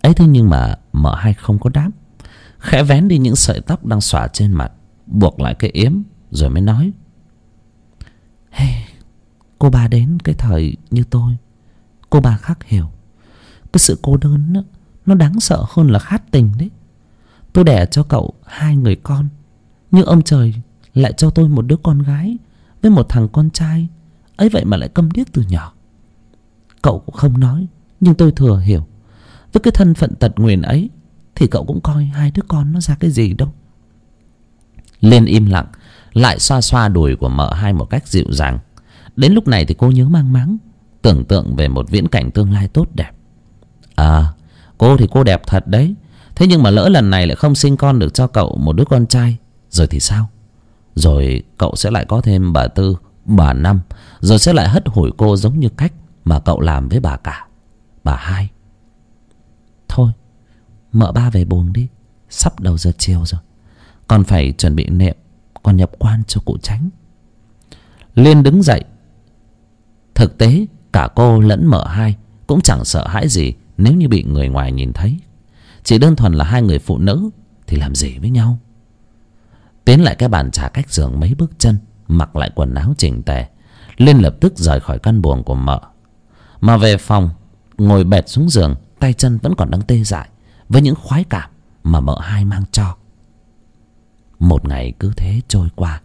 Ấy thế nhưng mà mợ hai không có đáp. Khẽ vén đi những sợi tóc đang xõa trên mặt buộc lại cái yếm rồi mới nói. Hey, cô ba đến cái thời như tôi cô bà khắc hiểu. Cái sự cô đơn đó, nó đáng sợ hơn là khát tình đấy. Tôi đẻ cho cậu hai người con nhưng ông trời lại cho tôi một đứa con gái với một thằng con trai ấy vậy mà lại câm điếc từ nhỏ. Cậu cũng không nói nhưng tôi thừa hiểu. Với cái thân phận tật nguyền ấy thì cậu cũng coi hai đứa con nó ra cái gì đâu. Liên im lặng lại xoa xoa đùi của mợ hai một cách dịu dàng. Đến lúc này thì cô nhớ mang máng tưởng tượng về một viễn cảnh tương lai tốt đẹp. À cô thì cô đẹp thật đấy. Thế nhưng mà lỡ lần này lại không sinh con được cho cậu một đứa con trai, rồi thì sao? Rồi cậu sẽ lại có thêm bà tư, bà năm, rồi sẽ lại hất hủi cô giống như cách mà cậu làm với bà cả. Bà hai. Thôi, mợ ba về buồng đi. Sắp đầu giờ chiều rồi. Còn phải chuẩn bị niệm còn nhập quan cho cụ tránh. Liên đứng dậy. Thực tế cả cô lẫn mợ hai cũng chẳng sợ hãi gì nếu như bị người ngoài nhìn thấy. Chỉ đơn thuần là hai người phụ nữ thì làm gì với nhau? Tiến lại cái bàn trà cách giường mấy bước chân, mặc lại quần áo chỉnh tề, liên lập tức rời khỏi căn buồng của mợ. Mà về phòng, ngồi bệt xuống giường, tay chân vẫn còn đang tê dại với những khoái cảm mà mợ hai mang cho. Một ngày cứ thế trôi qua,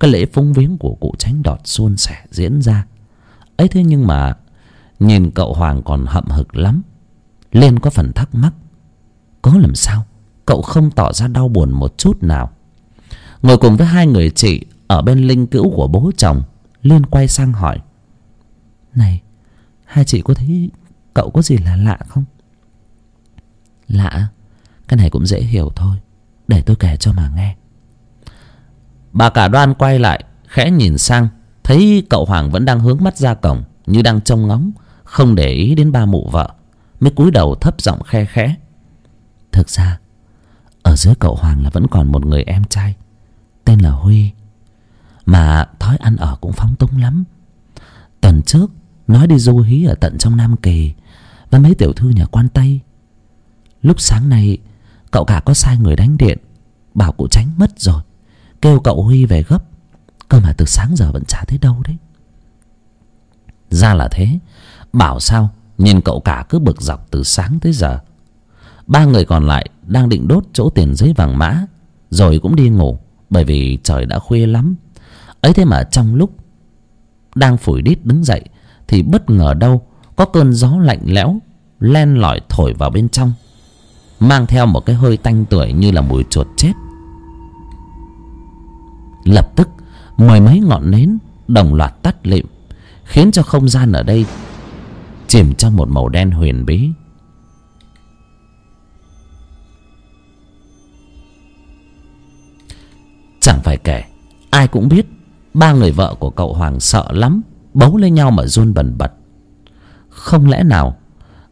cái lễ phúng viếng của cụ tránh đọt suôn sẻ diễn ra ấy thế nhưng mà, nhìn cậu hoàng còn hậm hực lắm. Liên có phần thắc mắc có làm sao? Cậu không tỏ ra đau buồn một chút nào. Ngồi cùng với hai người chị ở bên linh cữu của bố chồng, liên quay sang hỏi, này, hai chị có thấy cậu có gì là lạ không? Lạ? Cái này cũng dễ hiểu thôi, để tôi kể cho mà nghe. Bà cả đoan quay lại, khẽ nhìn sang thấy cậu hoàng vẫn đang hướng mắt ra cổng, như đang trông ngóng, không để ý đến ba mụ vợ, mới cúi đầu thấp giọng khe khẽ. Thực ra, ở dưới cậu hoàng là vẫn còn một người em trai, tên là huy. Mà thói ăn ở cũng phóng túng lắm. Tuần trước, nói đi du hí ở tận trong nam kỳ, với mấy tiểu thư nhà quan tây. Lúc sáng nay, cậu cả có sai người đánh điện, bảo cụ tránh mất rồi, kêu cậu huy về gấp cơ mà từ sáng giờ vẫn chả thấy đâu đấy. Ra là thế. Bảo sao? Nhìn cậu cả cứ bực dọc từ sáng tới giờ. Ba người còn lại đang định đốt chỗ tiền giấy vàng mã, rồi cũng đi ngủ, bởi vì trời đã khuya lắm. Ấy thế mà trong lúc đang phủi đít đứng dậy, thì bất ngờ đâu có cơn gió lạnh lẽo len lỏi thổi vào bên trong, mang theo một cái hơi tanh tưởi như là mùi chuột chết. Lập tức mười mấy ngọn nến đồng loạt tắt lịm, khiến cho không gian ở đây chìm trong một màu đen huyền bí. Chẳng phải kể, ai cũng biết ba người vợ của cậu hoàng sợ lắm, bấu lấy nhau mà run bần bật. Không lẽ nào,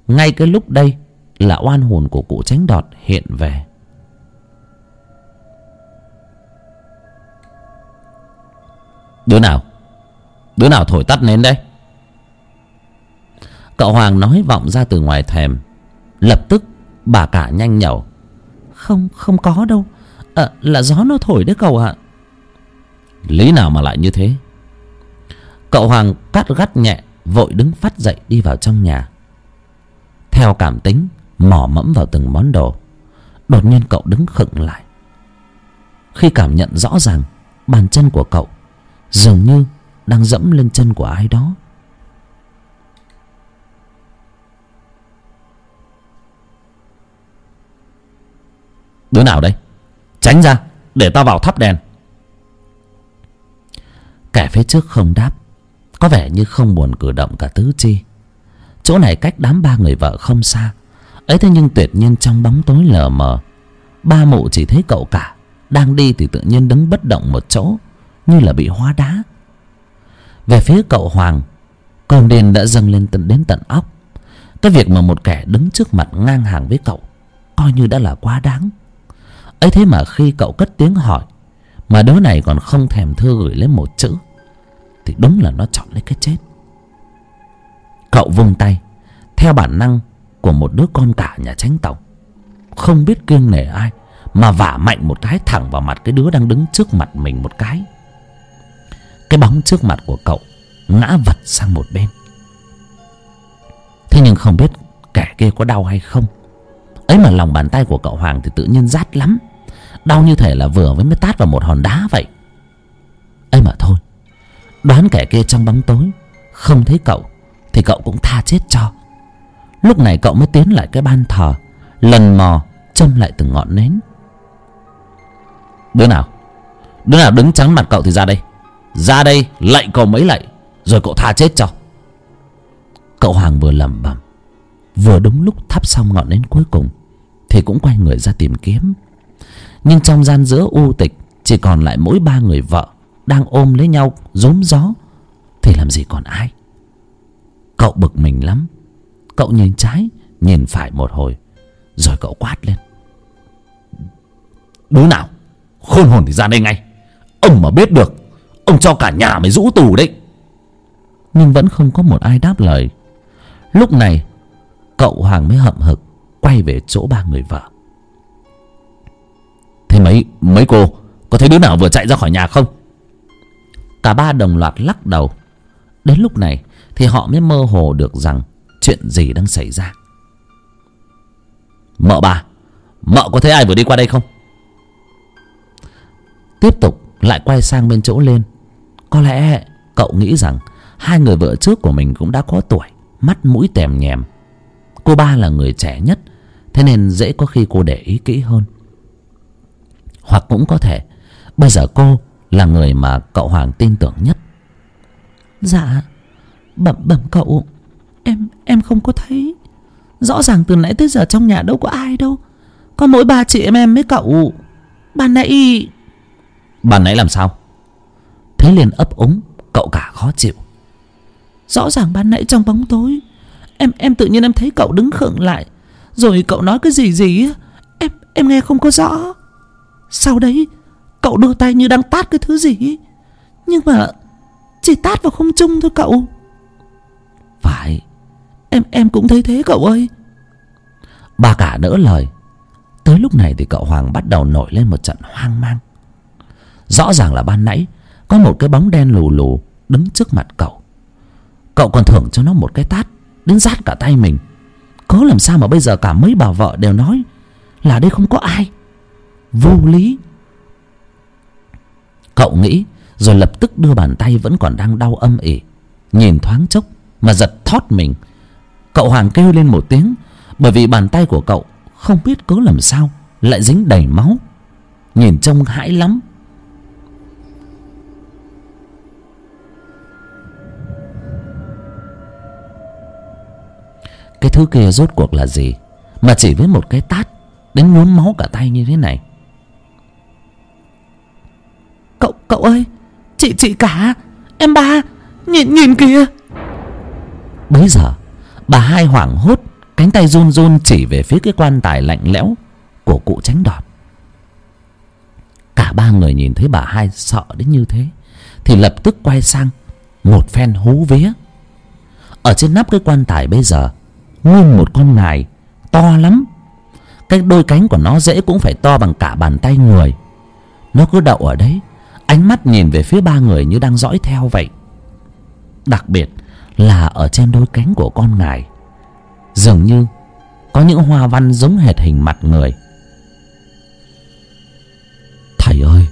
ngay cái lúc đây là oan hồn của cụ tránh đọt hiện về? Đứa nào? Đứa nào thổi tắt nến đây cậu hoàng nói vọng ra từ ngoài thèm lập tức bà cả nhanh nhẩu. Không không có đâu. À, là gió nó thổi đấy cậu ạ. Lý nào mà lại như thế? Cậu hoàng cắt gắt nhẹ vội đứng phát dậy đi vào trong nhà. Theo cảm tính mò mẫm vào từng món đồ. Đột nhiên cậu đứng khựng lại. Khi cảm nhận rõ ràng bàn chân của cậu dường như đang dẫm lên chân của ai đó. Đứa nào đây? Tránh ra, để tao vào thắp đèn. Kẻ phía trước không đáp. Có vẻ như không buồn cử động cả tứ chi. Chỗ này cách đám ba người vợ không xa. Ấy thế nhưng tuyệt nhiên trong bóng tối lờ mờ, ba mụ chỉ thấy cậu cả đang đi thì tự nhiên đứng bất động một chỗ như là bị hóa đá. Về phía cậu hoàng cơn điên đã dâng lên tận đến tận óc. Cái việc mà một kẻ đứng trước mặt ngang hàng với cậu coi như đã là quá đáng. Ấy thế mà khi cậu cất tiếng hỏi, mà đứa này còn không thèm thưa gửi lên một chữ, thì đúng là nó chọn lấy cái chết. Cậu vung tay, theo bản năng của một đứa con cả nhà tránh tổng không biết kiêng nể ai mà vả mạnh một cái thẳng vào mặt cái đứa đang đứng trước mặt mình một cái cái bóng trước mặt của cậu ngã vật sang một bên. Thế nhưng không biết kẻ kia có đau hay không. Ấy mà lòng bàn tay của cậu hoàng thì tự nhiên rát lắm. Đau như thể là vừa mới mới tát vào một hòn đá vậy. Ấy mà thôi, đoán kẻ kia trong bóng tối không thấy cậu thì cậu cũng tha chết cho. Lúc này cậu mới tiến lại cái ban thờ, lần mò châm lại từng ngọn nến. Đứa nào? Đứa nào đứng chắn mặt cậu thì ra đây? Ra đây, lạy cậu mấy lạy, rồi cậu tha chết cho. Cậu hoàng vừa lẩm bẩm, vừa đúng lúc thắp xong ngọn nến cuối cùng, thì cũng quay người ra tìm kiếm. Nhưng trong gian giữa u tịch, chỉ còn lại mỗi ba người vợ đang ôm lấy nhau rốm gió, thì làm gì còn ai? Cậu bực mình lắm. Cậu nhìn trái, nhìn phải một hồi, rồi cậu quát lên. Đứa nào? Khôn hồn thì ra đây ngay. Ông mà biết được ông cho cả nhà mày rũ tù đấy. Nhưng vẫn không có một ai đáp lời. Lúc này cậu hoàng mới hậm hực quay về chỗ ba người vợ. Thế mấy mấy cô có thấy đứa nào vừa chạy ra khỏi nhà không? Cả ba đồng loạt lắc đầu. Đến lúc này thì họ mới mơ hồ được rằng chuyện gì đang xảy ra. Mợ bà mợ có thấy ai vừa đi qua đây không? Tiếp tục lại quay sang bên chỗ lên có lẽ cậu nghĩ rằng hai người vợ trước của mình cũng đã có tuổi mắt mũi tèm nhèm. Cô ba là người trẻ nhất thế nên dễ có khi cô để ý kỹ hơn. Hoặc cũng có thể bây giờ cô là người mà cậu hoàng tin tưởng nhất. Dạ bẩm bẩm cậu. Em em không có thấy. Rõ ràng từ nãy tới giờ trong nhà đâu có ai đâu. Có mỗi ba chị em em với cậu. Ban nãy ban nãy làm sao thế liền ấp úng cậu cả khó chịu. Rõ ràng ban nãy trong bóng tối em em tự nhiên em thấy cậu đứng khựng lại. Rồi cậu nói cái gì gì em em nghe không có rõ. Sau đấy cậu đưa tay như đang tát cái thứ gì nhưng mà chỉ tát vào không trung thôi cậu. Phải. Em em cũng thấy thế cậu ơi. Ba cả đỡ lời. Tới lúc này thì cậu hoàng bắt đầu nổi lên một trận hoang mang. Rõ ràng là ban nãy có một cái bóng đen lù lù đứng trước mặt cậu. Cậu còn thưởng cho nó một cái tát, đến rát cả tay mình. Cớ làm sao mà bây giờ cả mấy bà vợ đều nói là đây không có ai. Vô lý. Cậu nghĩ, rồi lập tức đưa bàn tay vẫn còn đang đau âm ỉ, nhìn thoáng chốc mà giật thót mình. Cậu hoàng kêu lên một tiếng, bởi vì bàn tay của cậu không biết cớ làm sao, lại dính đầy máu. Nhìn trông hãi lắm. Cái thứ kia rốt cuộc là gì? Mà chỉ với một cái tát, đến nhuốm máu cả tay như thế này. Cậu cậu ơi, chị chị cả, em ba, nhìn nhìn kìa. Bấy giờ, bà hai hoảng hốt, cánh tay run run chỉ về phía cái quan tài lạnh lẽo của cụ tránh đọt. Cả ba người nhìn thấy bà hai sợ đến như thế, thì lập tức quay sang, một phen hú vía. Ở trên nắp cái quan tài bây giờ nguyên một con ngài to lắm. Cái đôi cánh của nó dễ cũng phải to bằng cả bàn tay người. Nó cứ đậu ở đấy, ánh mắt nhìn về phía ba người như đang dõi theo vậy. Đặc biệt là ở trên đôi cánh của con ngài dường như có những hoa văn giống hệt hình mặt người. Thầy ơi,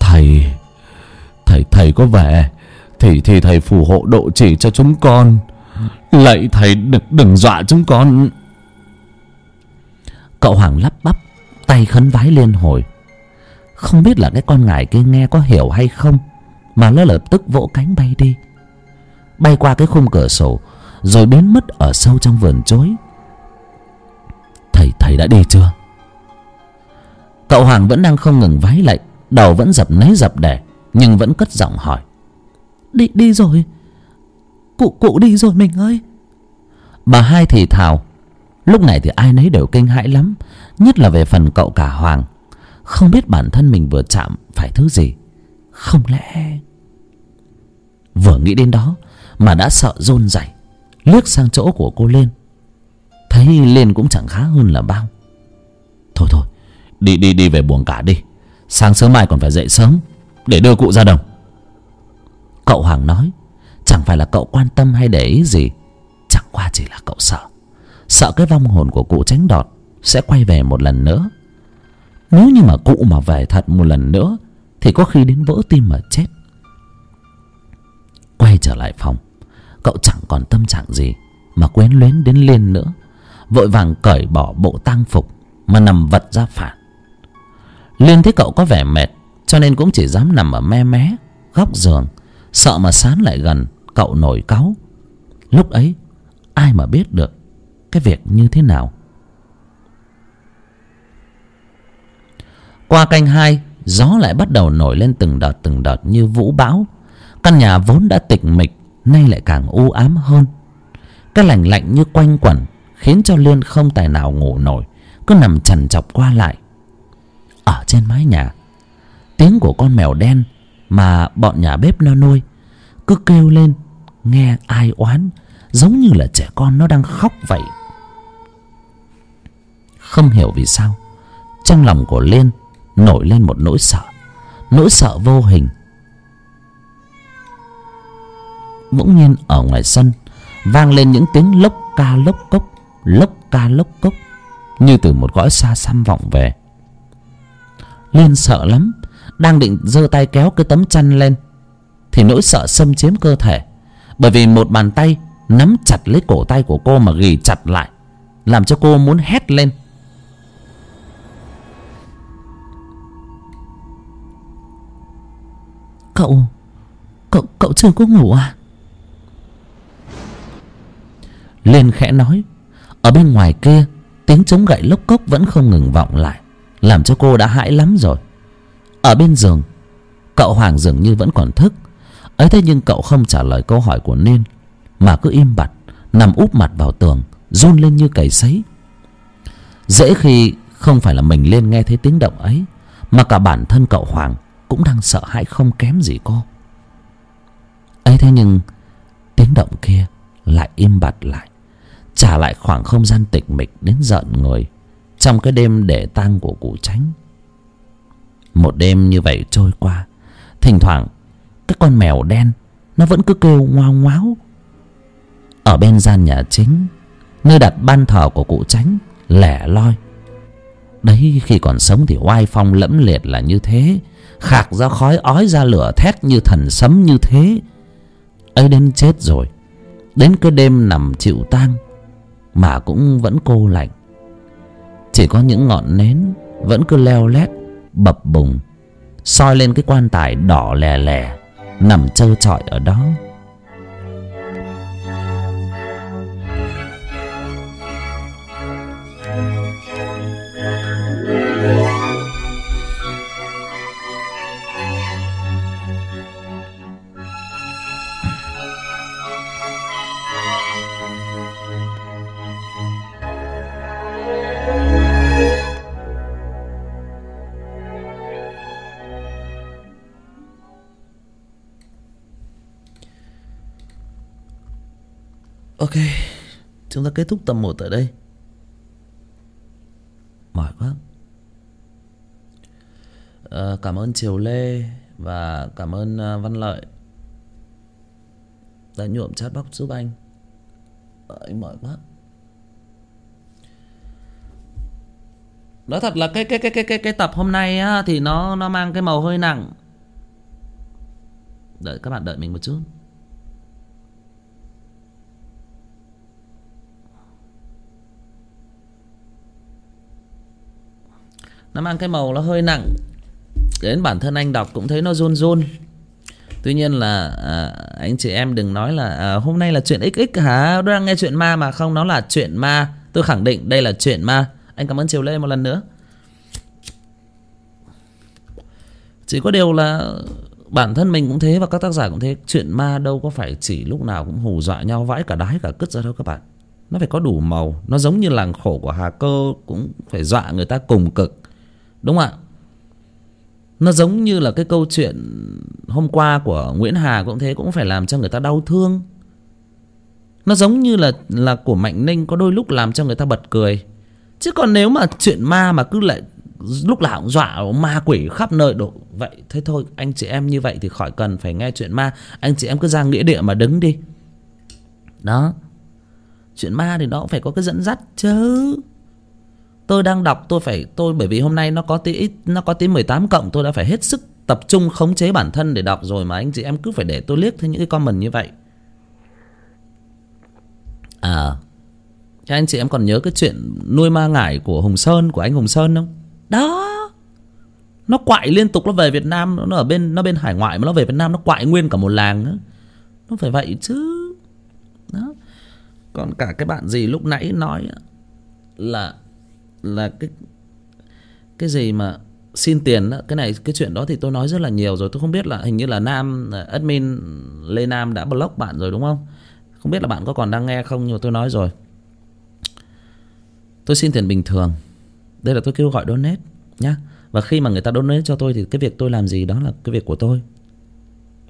thầy thầy thầy có vẻ thì thì thầy phù hộ độ chỉ cho chúng con lạy thầy, đừng đừng dọa chúng con. Cậu hoàng lắp bắp, tay khấn vái liên hồi. Không biết là cái con ngải kia nghe có hiểu hay không, mà nó lập tức vỗ cánh bay đi. Bay qua cái khung cửa sổ, rồi biến mất ở sâu trong vườn chối. Thầy thầy đã đi chưa? Cậu hoàng vẫn đang không ngừng vái lạy, đầu vẫn dập nấy dập đẻ, nhưng vẫn cất giọng hỏi. Đi đi rồi cụ cụ đi rồi mình ơi. Bà hai thì thào. Lúc này thì ai nấy đều kinh hãi lắm, nhất là về phần cậu cả hoàng. Không biết bản thân mình vừa chạm phải thứ gì. Không lẽ vừa nghĩ đến đó mà đã sợ rôn rẩy liếc sang chỗ của cô lên thấy lên cũng chẳng khá hơn là bao. Thôi thôi, đi đi đi về buồng cả đi. Sáng sớm mai còn phải dậy sớm để đưa cụ ra đồng. Cậu hoàng nói phải là cậu quan tâm hay để ý gì? Chẳng qua chỉ là cậu sợ. Sợ cái vong hồn của cụ tránh đọt sẽ quay về một lần nữa. Nếu như mà cụ mà về thật một lần nữa, thì có khi đến vỡ tim mà chết. Quay trở lại phòng, cậu chẳng còn tâm trạng gì mà quyến luyến đến liên nữa. Vội vàng cởi bỏ bộ tang phục mà nằm vật ra phản. Liên thấy cậu có vẻ mệt, cho nên cũng chỉ dám nằm ở me mé, góc giường, sợ mà sán lại gần cậu nổi cáu. Lúc ấy, ai mà biết được cái việc như thế nào? Qua canh hai, gió lại bắt đầu nổi lên từng đợt từng đợt như vũ bão. Căn nhà vốn đã tịch mịch, nay lại càng u ám hơn. Cái lạnh lạnh như quanh quẩn khiến cho liên không tài nào ngủ nổi, cứ nằm chằn chọc qua lại. Ở trên mái nhà, tiếng của con mèo đen mà bọn nhà bếp nó nuôi cứ kêu lên nghe ai oán, giống như là trẻ con nó đang khóc vậy. Không hiểu vì sao, trong lòng của liên nổi lên một nỗi sợ nỗi sợ vô hình. Bỗng nhiên ở ngoài sân, vang lên những tiếng lốc ca lốc cốc, lốc ca lốc cốc, như từ một gõi xa xăm vọng về. Liên sợ lắm, đang định giơ tay kéo cái tấm chăn lên, thì nỗi sợ xâm chiếm cơ thể bởi vì một bàn tay nắm chặt lấy cổ tay của cô mà ghì chặt lại làm cho cô muốn hét lên. Cậu Cậu cậu chưa có ngủ à? Liên khẽ nói. Ở bên ngoài kia Tiếng trống gậy lốc cốc vẫn không ngừng vọng lại Làm cho cô đã hãi lắm rồi. Ở bên giường Cậu Hoàng dường như vẫn còn thức ấy thế nhưng cậu không trả lời câu hỏi của Nên Mà cứ im bặt, Nằm úp mặt vào tường, Run lên như cầy sấy. Dễ khi không phải là mình lên nghe thấy tiếng động ấy, Mà cả bản thân cậu Hoàng Cũng đang sợ hãi không kém gì cô. Ấy thế nhưng Tiếng động kia lại im bặt lại, trả lại khoảng không gian tịch mịch đến giận người trong cái đêm để tang của cụ tránh một đêm như vậy trôi qua, thỉnh thoảng cái con mèo đen, nó vẫn cứ kêu ngoao ngoáo. Ở bên gian nhà chính, nơi đặt ban thờ của cụ tránh lẻ loi. Đấy, khi còn sống thì oai phong lẫm liệt là như thế. Khạc ra khói ói ra lửa thét như thần sấm như thế. Ấy đến chết rồi. Đến cái đêm nằm chịu tang, mà cũng vẫn cô lạnh. Chỉ có những ngọn nến vẫn cứ leo lét, bập bùng, soi lên cái quan tài đỏ lè lè nằm trơ trọi ở đó. Ok Chúng ta kết thúc tập 1 tại đây Mỏi quá à, Cảm ơn Triều Lê Và cảm ơn uh, Văn Lợi Đã nhuộm chat box giúp anh à, Anh mỏi quá Nói thật là cái cái cái cái cái cái tập hôm nay á thì nó nó mang cái màu hơi nặng. Đợi các bạn đợi mình một chút. Nó mang cái màu nó hơi nặng. Đến bản thân anh đọc cũng thấy nó run run. Tuy nhiên là à, anh chị em đừng nói là à, hôm nay là chuyện xx hả? Đang nghe chuyện ma mà không nó là chuyện ma. Tôi khẳng định đây là chuyện ma. Anh cảm ơn triều lê một lần nữa. Chỉ có điều là bản thân mình cũng thế và các tác giả cũng thế. Chuyện ma đâu có phải chỉ lúc nào cũng hù dọa nhau vãi cả đái cả cứt ra đâu các bạn. Nó phải có đủ màu. Nó giống như làng khổ của hà cơ cũng phải dọa người ta cùng cực đúng không ạ? Nó giống như là cái câu chuyện hôm qua của nguyễn hà cũng thế, cũng phải làm cho người ta đau thương. Nó giống như là là của mạnh ninh có đôi lúc làm cho người ta bật cười. Chứ còn nếu mà chuyện ma mà cứ lại lúc nào cũng dọa ma quỷ khắp nơi độ vậy thế thôi, anh chị em như vậy thì khỏi cần phải nghe chuyện ma. Anh chị em cứ ra nghĩa địa mà đứng đi. Đó. Chuyện ma thì nó cũng phải có cái dẫn dắt chứ tôi đang đọc, tôi phải, tôi, bởi vì hôm nay nó có tí ít, nó có tí 18 cộng, tôi đã phải hết sức tập trung khống chế bản thân để đọc rồi mà anh chị em cứ phải để tôi liếc thấy những cái comment như vậy. À cho anh chị em còn nhớ cái chuyện nuôi ma ngải của Hùng Sơn, của anh Hùng Sơn không? Đó. Nó quại liên tục, nó về Việt Nam, nó ở bên, nó bên hải ngoại mà nó về Việt Nam nó quại nguyên cả một làng nữa. nó phải vậy chứ. Đó. Còn cả cái bạn gì lúc nãy nói là là cái cái gì mà xin tiền đó, cái này cái chuyện đó thì tôi nói rất là nhiều rồi. Tôi không biết là hình như là nam à, admin lê nam đã block bạn rồi đúng không? Không biết là bạn có còn đang nghe không nhưng mà tôi nói rồi. Tôi xin tiền bình thường. Đây là tôi kêu gọi donate nhá. Và khi mà người ta donate cho tôi thì cái việc tôi làm gì đó là cái việc của tôi.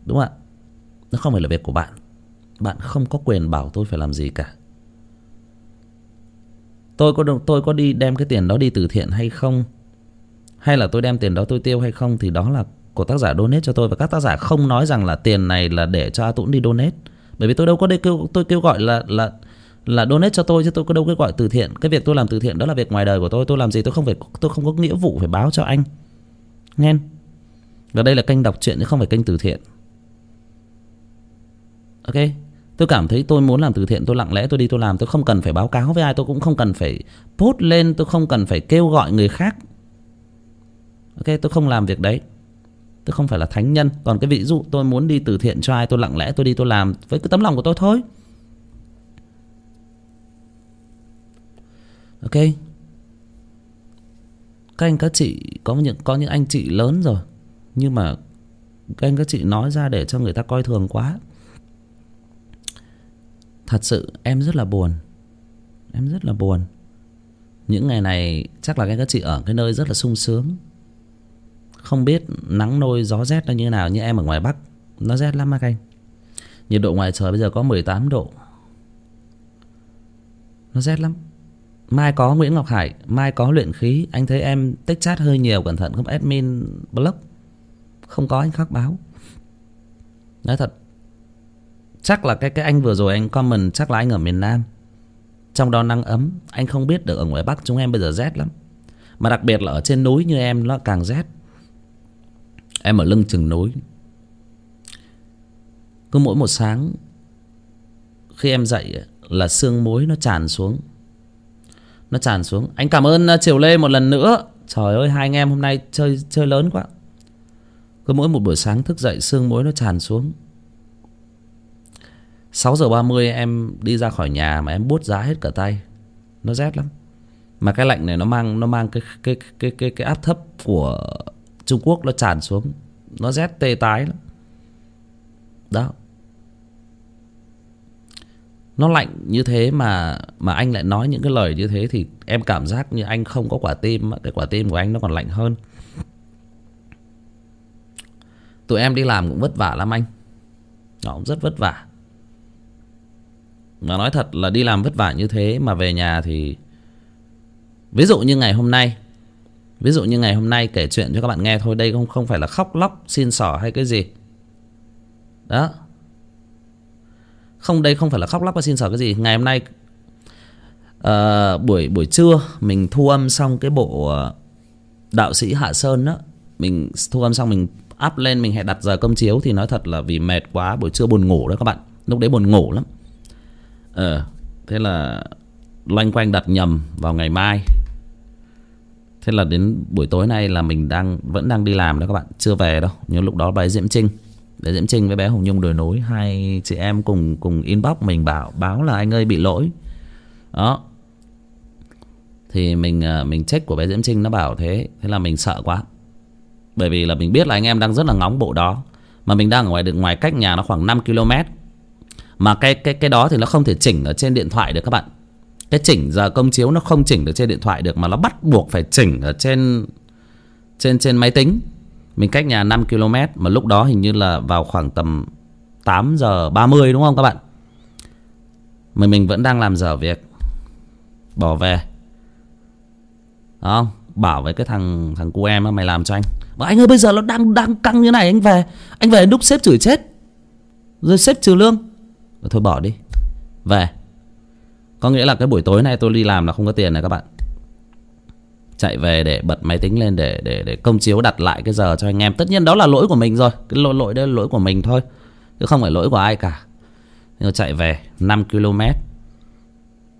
Đúng không ạ? Nó không phải là việc của bạn. Bạn không có quyền bảo tôi phải làm gì cả tôi có tôi có đi đem cái tiền đó đi từ thiện hay không? Hay là tôi đem tiền đó tôi tiêu hay không thì đó là của tác giả donate cho tôi. Và các tác giả không nói rằng là tiền này là để cho A Tuấn đi donate. Bởi vì tôi đâu có đi kêu, tôi kêu gọi là là là donate cho tôi chứ tôi có đâu kêu gọi từ thiện. Cái việc tôi làm từ thiện đó là việc ngoài đời của tôi. Tôi làm gì tôi không phải, tôi không có nghĩa vụ phải báo cho anh. Nghe và đây là kênh đọc truyện chứ không phải kênh từ thiện. Ok? Tôi cảm thấy tôi muốn làm từ thiện, tôi lặng lẽ tôi đi, tôi làm, tôi không cần phải báo cáo với ai, tôi cũng không cần phải post lên, tôi không cần phải kêu gọi người khác. Ok, tôi không làm việc đấy. Tôi không phải là thánh nhân. Còn cái ví dụ tôi muốn đi từ thiện cho ai, tôi lặng lẽ tôi đi, tôi làm với cái tấm lòng của tôi thôi. Ok. Các anh các chị, có những có những anh chị lớn rồi, nhưng mà các anh các chị nói ra để cho người ta coi thường quá thật sự, em rất là buồn. Em rất là buồn. Những ngày này, chắc là các chị ở cái nơi rất là sung sướng. Không biết nắng nôi, gió rét nó như nào, như em ở ngoài bắc, nó rét lắm các anh? Nhiệt độ ngoài trời bây giờ có 18 độ. Nó rét lắm. Mai có nguyễn ngọc hải, mai có luyện khí. Anh thấy em tích chat hơi nhiều, cẩn thận không? Admin blog không có, anh khắc báo. Nói thật chắc là cái cái anh vừa rồi anh comment chắc là anh ở miền nam. Trong đó nắng ấm, anh không biết được ở ngoài bắc chúng em bây giờ rét lắm. Mà đặc biệt là ở trên núi như em, nó càng rét. Em ở lưng chừng núi. Cứ mỗi một sáng, khi em dậy là sương muối nó tràn xuống. Nó tràn xuống. Anh cảm ơn à, triều lê một lần nữa. Trời ơi, hai anh em hôm nay chơi chơi lớn quá. Cứ mỗi một buổi sáng thức dậy sương muối nó tràn xuống. 6 giờ 30 em đi ra khỏi nhà mà em buốt giá hết cả tay. Nó rét lắm. Mà cái lạnh này nó mang nó mang cái cái cái cái cái áp thấp của Trung Quốc nó tràn xuống. Nó rét tê tái lắm. Đó. Nó lạnh như thế mà mà anh lại nói những cái lời như thế thì em cảm giác như anh không có quả tim cái quả tim của anh nó còn lạnh hơn. Tụi em đi làm cũng vất vả lắm anh. Nó cũng rất vất vả mà nói thật là đi làm vất vả như thế mà về nhà thì ví dụ như ngày hôm nay ví dụ như ngày hôm nay kể chuyện cho các bạn nghe thôi đây không không phải là khóc lóc xin xỏ hay cái gì. Đó. Không đây không phải là khóc lóc và xin xỏ cái gì. Ngày hôm nay uh, buổi buổi trưa mình thu âm xong cái bộ ờ, đạo sĩ hạ sơn đó mình thu âm xong mình up lên mình hẹn đặt giờ công chiếu thì nói thật là vì mệt quá buổi trưa buồn ngủ đó các bạn. Lúc đấy buồn ngủ lắm ờ thế là loanh quanh đặt nhầm vào ngày mai. Thế là đến buổi tối nay là mình đang, vẫn đang đi làm đó các bạn, chưa về đâu. Nhưng lúc đó bé diễm trinh bé diễm trinh với bé hồng nhung đồi nối hai chị em cùng cùng inbox mình bảo, báo là anh ơi bị lỗi. Đó. Thì mình ờ, mình check của bé diễm trinh nó bảo thế thế là mình sợ quá. Bởi vì là mình biết là anh em đang rất là ngóng bộ đó, mà mình đang ở ngoài được ngoài cách nhà nó khoảng 5 km mà cái cái cái đó thì nó không thể chỉnh ở trên điện thoại được các bạn. Cái chỉnh giờ công chiếu nó không chỉnh được trên điện thoại được mà nó bắt buộc phải chỉnh ở trên trên trên máy tính. Mình cách nhà 5 km mà lúc đó hình như là vào khoảng tầm 8 giờ 30 đúng không các bạn? Mà mình vẫn đang làm dở việc. Bỏ về. Không bảo với cái thằng thằng cu em mày làm cho anh. Mà anh ơi, bây giờ nó đang đang căng như này, anh về. Anh về đúc sếp chửi chết. Rồi sếp trừ lương thôi bỏ đi. Về. Có nghĩa là cái buổi tối nay tôi đi làm là không có tiền này các bạn. Chạy về để bật máy tính lên để để để công chiếu đặt lại cái giờ cho anh em. Tất nhiên đó là lỗi của mình rồi. Cái lỗi lỗi đó là lỗi của mình thôi. Chứ không phải lỗi của ai cả. Nhưng chạy về 5 km.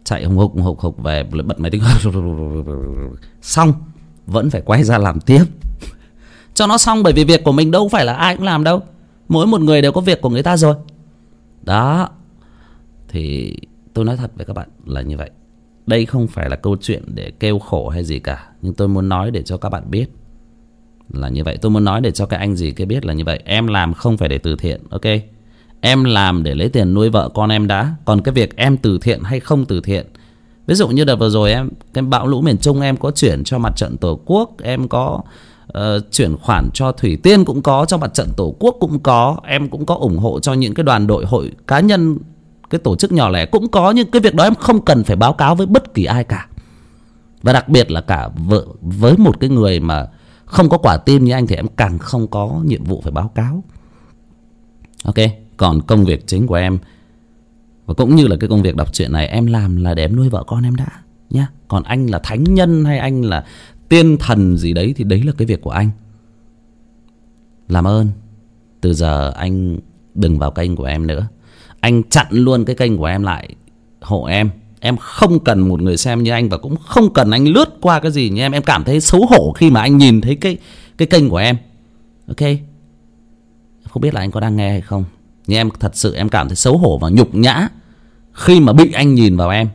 Chạy hùng hục hục hục về bật máy tính. Xong. Vẫn phải quay ra làm tiếp. Cho nó xong, bởi vì việc của mình đâu phải là ai cũng làm đâu. Mỗi một người đều có việc của người ta rồi đó. Thì tôi nói thật với các bạn là như vậy. Đây không phải là câu chuyện để kêu khổ hay gì cả, nhưng tôi muốn nói để cho các bạn biết là như vậy. Tôi muốn nói để cho cái anh gì kia biết là như vậy. Em làm không phải để từ thiện, ok? Em làm để lấy tiền nuôi vợ con em đã. Còn cái việc em từ thiện hay không từ thiện, ví dụ như đợt vừa rồi em, cái bão lũ miền trung em có chuyển cho mặt trận tổ quốc, em có uh, chuyển khoản cho thủy tiên cũng có cho mặt trận tổ quốc cũng có. Em cũng có ủng hộ cho những cái đoàn đội hội cá nhân cái tổ chức nhỏ lẻ cũng có. Nhưng cái việc đó em không cần phải báo cáo với bất kỳ ai cả. Và đặc biệt là cả vợ với một cái người mà không có quả tim như anh thì em càng không có nhiệm vụ phải báo cáo. Ok còn công việc chính của em và cũng như là cái công việc đọc truyện này em làm là để em nuôi vợ con em đã nhá. Còn anh là thánh nhân hay anh là tiên thần gì đấy thì đấy là cái việc của anh. Làm ơn. Từ giờ anh đừng vào kênh của em nữa. Anh chặn luôn cái kênh của em lại, hộ em. Em không cần một người xem như anh và cũng không cần anh lướt qua cái gì như em em cảm thấy xấu hổ khi mà anh nhìn thấy cái cái kênh của em. Ok? Không biết là anh có đang nghe hay không. Nhưng em thật sự em cảm thấy xấu hổ và nhục nhã khi mà bị anh nhìn vào em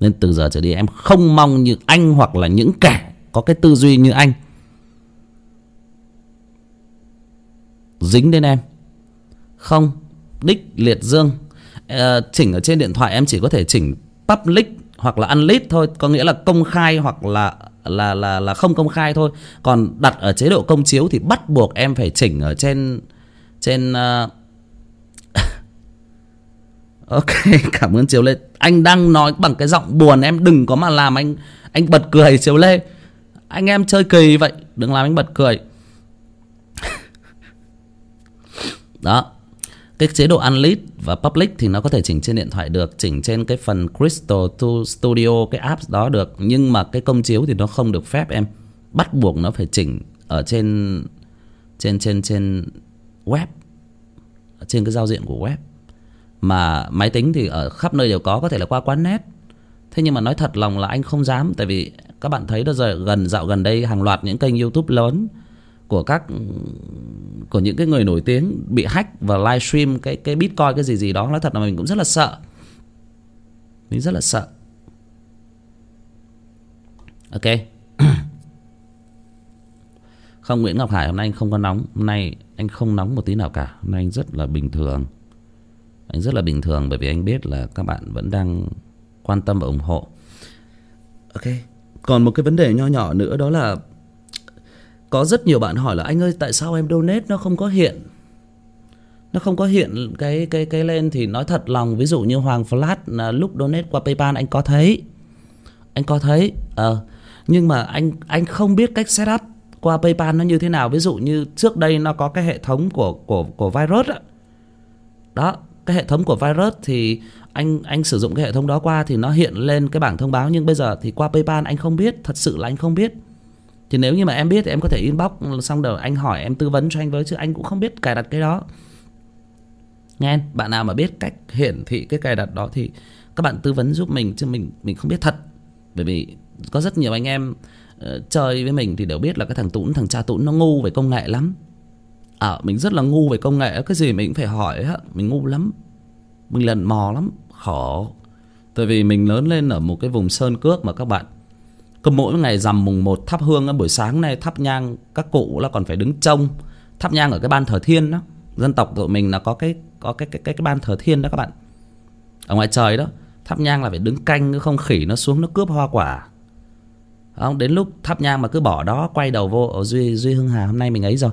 nên từ giờ trở đi em không mong như anh hoặc là những kẻ có cái tư duy như anh. Dính đến em. Không đích liệt dương. Uh, chỉnh ở trên điện thoại em chỉ có thể chỉnh public hoặc là unlit thôi. Có nghĩa là công khai hoặc là là là là không công khai thôi. Còn đặt ở chế độ công chiếu thì bắt buộc em phải chỉnh ở trên trên uh ok, cảm ơn triều lê. Anh đang nói bằng cái giọng buồn, em đừng có mà làm anh anh bật cười, triều lê. Anh em chơi kỳ vậy, đừng làm anh bật cười. Đó. Cái chế độ unlit và public thì nó có thể chỉnh trên điện thoại được, chỉnh trên cái phần crystal to studio, cái app đó được. Nhưng mà cái công chiếu thì nó không được phép em. Bắt buộc nó phải chỉnh ở trên trên trên trên web trên cái giao diện của web mà máy tính thì ở khắp nơi đều có có thể là qua quán net. Thế nhưng mà nói thật lòng là anh không dám, tại vì các bạn thấy đó giờ gần, dạo gần đây hàng loạt những kênh youtube lớn của các, của những cái người nổi tiếng bị hack và livestream cái cái bitcoin, cái gì gì đó, nói thật là mình cũng rất là sợ. Mình rất là sợ. Ok. Không, nguyễn ngọc hải, hôm nay anh không có nóng. Hôm nay anh không nóng một tí nào cả. Hôm nay anh rất là bình thường anh rất là bình thường bởi vì anh biết là các bạn vẫn đang quan tâm và ủng hộ. Ok còn một cái vấn đề nho nhỏ nữa đó là có rất nhiều bạn hỏi là anh ơi tại sao em donate nó không có hiện? Nó không có hiện cái cái cái lên thì nói thật lòng ví dụ như hoàng Flat là lúc donate qua paypal anh có thấy? Anh có thấy? Ờ à, nhưng mà anh anh không biết cách setup qua paypal nó như thế nào. Ví dụ như trước đây nó có cái hệ thống của của của virus đó, đó cái hệ thống của virus thì anh anh sử dụng cái hệ thống đó qua thì nó hiện lên cái bảng thông báo. Nhưng bây giờ thì qua paypal anh không biết thật sự là anh không biết. Thì nếu như mà em biết thì em có thể inbox xong rồi anh hỏi em tư vấn cho anh với chứ anh cũng không biết cài đặt cái đó. Nghe bạn nào mà biết cách hiển thị cái cài đặt đó thì các bạn tư vấn giúp mình chứ mình mình không biết thật. Bởi vì có rất nhiều anh em uh, chơi với mình thì đều biết là cái thằng tũn thằng cha tũn nó ngu về công nghệ lắm à, mình rất là ngu về công nghệ cái gì mình cũng phải hỏi á mình ngu lắm. Mình lần mò lắm khổ. Tại vì mình lớn lên ở một cái vùng sơn cước mà các bạn cứ mỗi ngày rằm mùng một thắp hương buổi sáng này thắp nhang các cụ là còn phải đứng trông thắp nhang ở cái ban thờ thiên đó. Dân tộc tụi mình là có cái có cái cái cái, cái ban thờ thiên đó các bạn. Ở ngoài trời đó thắp nhang là phải đứng canh không khỉ nó xuống nó cướp hoa quả. Không đến lúc thắp nhang mà cứ bỏ đó quay đầu vô ở duy duy hưng hà hôm nay mình ấy rồi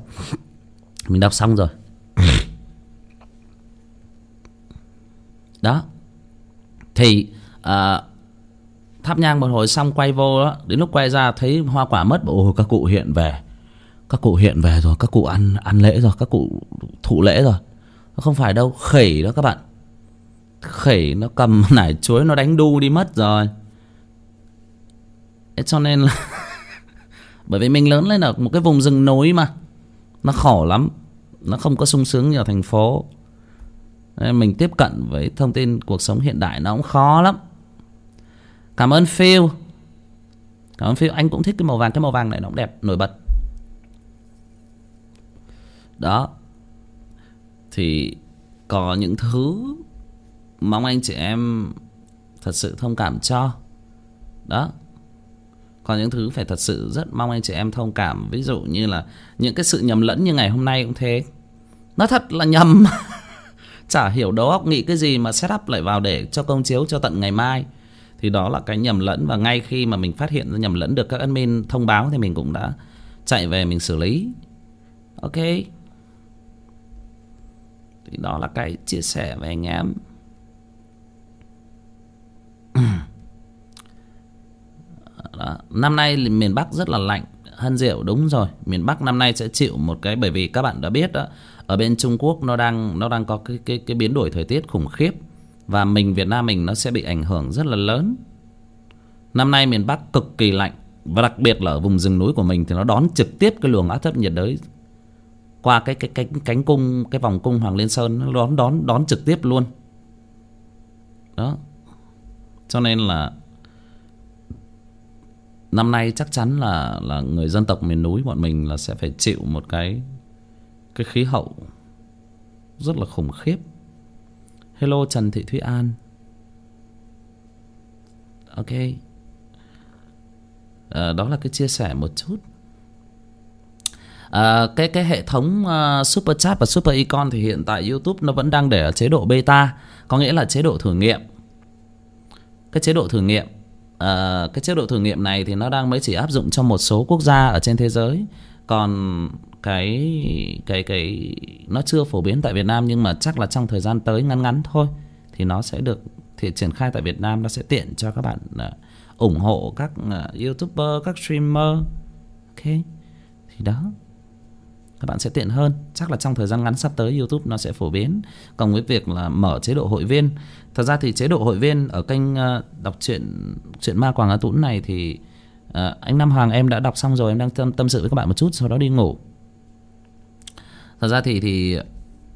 mình đọc xong rồi. Đó. Thì ờ, à, thắp nhang một hồi xong quay vô đó đến lúc quay ra thấy hoa quả mất ồ các cụ hiện về. Các cụ hiện về rồi các cụ ăn ăn lễ rồi các cụ thụ lễ rồi. Không phải đâu khỉ đó các bạn. Khỉ nó cầm nải chuối nó đánh đu đi mất rồi. Cho nên là bởi vì mình lớn lên ở một cái vùng rừng núi mà nó khổ lắm. Nó không có sung sướng như ở thành phố. Nên mình tiếp cận với thông tin cuộc sống hiện đại nó cũng khó lắm. Cảm ơn Phil. Cảm ơn Phil. Anh cũng thích cái màu vàng. Cái màu vàng này nó cũng đẹp, nổi bật. Đó. Thì có những thứ mong anh chị em thật sự thông cảm cho. Đó còn những thứ phải thật sự rất mong anh chị em thông cảm. Ví dụ như là những cái sự nhầm lẫn như ngày hôm nay cũng thế. Nó thật là nhầm. Chả hiểu đầu óc nghĩ cái gì mà setup lại vào để cho công chiếu cho tận ngày mai. Thì đó là cái nhầm lẫn và ngay khi mà mình phát hiện ra nhầm lẫn được các admin thông báo thì mình cũng đã chạy về mình xử lý. Ok. Thì đó là cái chia sẻ với anh em. đó. năm nay miền bắc rất là lạnh, hân diệu đúng rồi. Miền bắc năm nay sẽ chịu một cái, bởi vì các bạn đã biết đó, ở bên trung quốc nó đang nó đang có cái cái cái biến đổi thời tiết khủng khiếp và mình, việt nam mình nó sẽ bị ảnh hưởng rất là lớn. Năm nay miền bắc cực kỳ lạnh và đặc biệt là ở vùng rừng núi của mình thì nó đón trực tiếp cái luồng áp thấp nhiệt đới qua cái cái cánh cánh cung, cái vòng cung hoàng liên sơn, nó đón đón đón trực tiếp luôn. Đó. Cho nên là năm nay chắc chắn là là người dân tộc miền núi bọn mình là sẽ phải chịu một cái cái khí hậu rất là khủng khiếp. Hello trần thị thúy an. Ok. À, đó là cái chia sẻ một chút. À, cái cái hệ thống uh, super chat và super icon thì hiện tại youtube nó vẫn đang để ở chế độ beta có nghĩa là chế độ thử nghiệm. Cái chế độ thử nghiệm uh, cái chế độ thử nghiệm này thì nó đang mới chỉ áp dụng cho một số quốc gia ở trên thế giới. Còn cái cái cái nó chưa phổ biến tại Việt Nam nhưng mà chắc là trong thời gian tới ngắn ngắn thôi thì nó sẽ được thì triển khai tại Việt Nam nó sẽ tiện cho các bạn uh, ủng hộ các uh, youtuber các streamer. Ok thì đó các bạn sẽ tiện hơn. Chắc là trong thời gian ngắn sắp tới youtube nó sẽ phổ biến. Còn với việc là mở chế độ hội viên. Thật ra thì chế độ hội viên ở kênh ờ, đọc truyện truyện ma quảng á tũng này thì ờ, anh nam hoàng em đã đọc xong rồi em đang tâm, tâm sự với các bạn một chút sau đó đi ngủ. Thật ra thì thì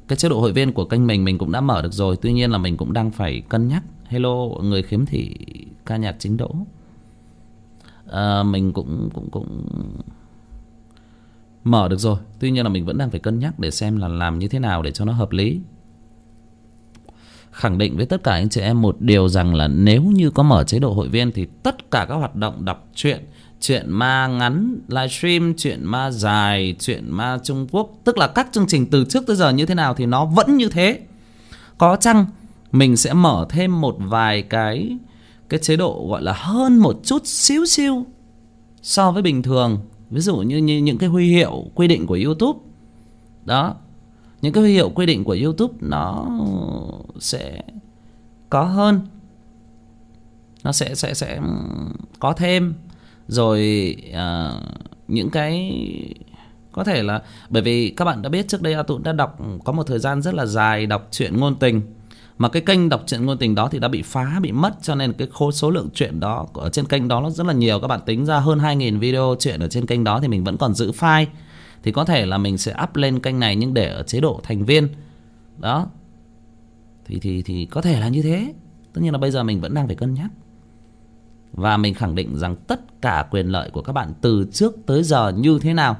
cái chế độ hội viên của kênh mình mình cũng đã mở được rồi. Tuy nhiên là mình cũng đang phải cân nhắc. Hello người khiếm thị ca nhạc chính đỗ. À, mình cũng cũng cũng mở được rồi. Tuy nhiên là mình vẫn đang phải cân nhắc để xem là làm như thế nào để cho nó hợp lý. Khẳng định với tất cả anh chị em một điều rằng là nếu như có mở chế độ hội viên thì tất cả các hoạt động đọc truyện, chuyện ma ngắn, livestream, chuyện ma dài, chuyện ma trung quốc, tức là các chương trình từ trước tới giờ như thế nào thì nó vẫn như thế. Có chăng mình sẽ mở thêm một vài cái cái chế độ gọi là hơn một chút xíu xíu so với bình thường? Ví dụ như, như những cái huy hiệu quy định của youtube. Đó. Những cái huy hiệu quy định của youtube nó sẽ có hơn. Nó sẽ sẽ sẽ có thêm. Rồi uh, những cái có thể là bởi vì các bạn đã biết trước đây a tụn đã đọc có một thời gian rất là dài đọc truyện ngôn tình mà cái kênh đọc truyện ngôn tình đó thì đã bị phá, bị mất, cho nên cái khối số lượng truyện đó ở trên kênh đó nó rất là nhiều. Các bạn tính ra hơn 2.000 video truyện ở trên kênh đó thì mình vẫn còn giữ file. Thì có thể là mình sẽ up lên kênh này nhưng để ở chế độ thành viên. Đó. Thì thì thì có thể là như thế. Tất nhiên là bây giờ mình vẫn đang phải cân nhắc. Và mình khẳng định rằng tất cả quyền lợi của các bạn từ trước tới giờ như thế nào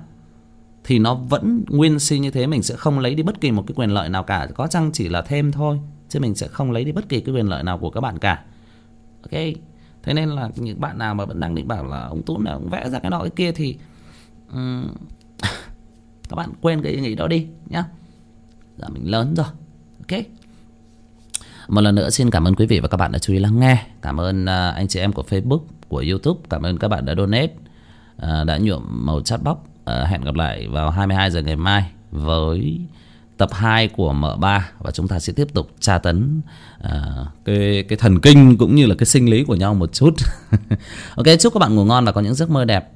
thì nó vẫn nguyên si như thế. Mình sẽ không lấy đi bất kỳ một cái quyền lợi nào cả. Có chăng chỉ là thêm thôi chứ mình sẽ không lấy đi bất kỳ cái quyền lợi nào của các bạn cả. Ok? Thế nên là những bạn nào mà vẫn đang định bảo là ông tú là ông vẽ ra cái nọ cái kia thì um, các bạn quên cái ý nghĩ đó đi nhá. Giờ mình lớn rồi. Ok? Một lần nữa xin cảm ơn quý vị và các bạn đã chú ý lắng nghe. Cảm ơn uh, anh chị em của facebook của youtube. Cảm ơn các bạn đã donate uh, đã nhuộm màu chat box. Uh, hẹn gặp lại vào 22 giờ ngày mai với tập 2 của M3 và chúng ta sẽ tiếp tục tra tấn uh, cái cái thần kinh cũng như là cái sinh lý của nhau một chút. ok chúc các bạn ngủ ngon và có những giấc mơ đẹp.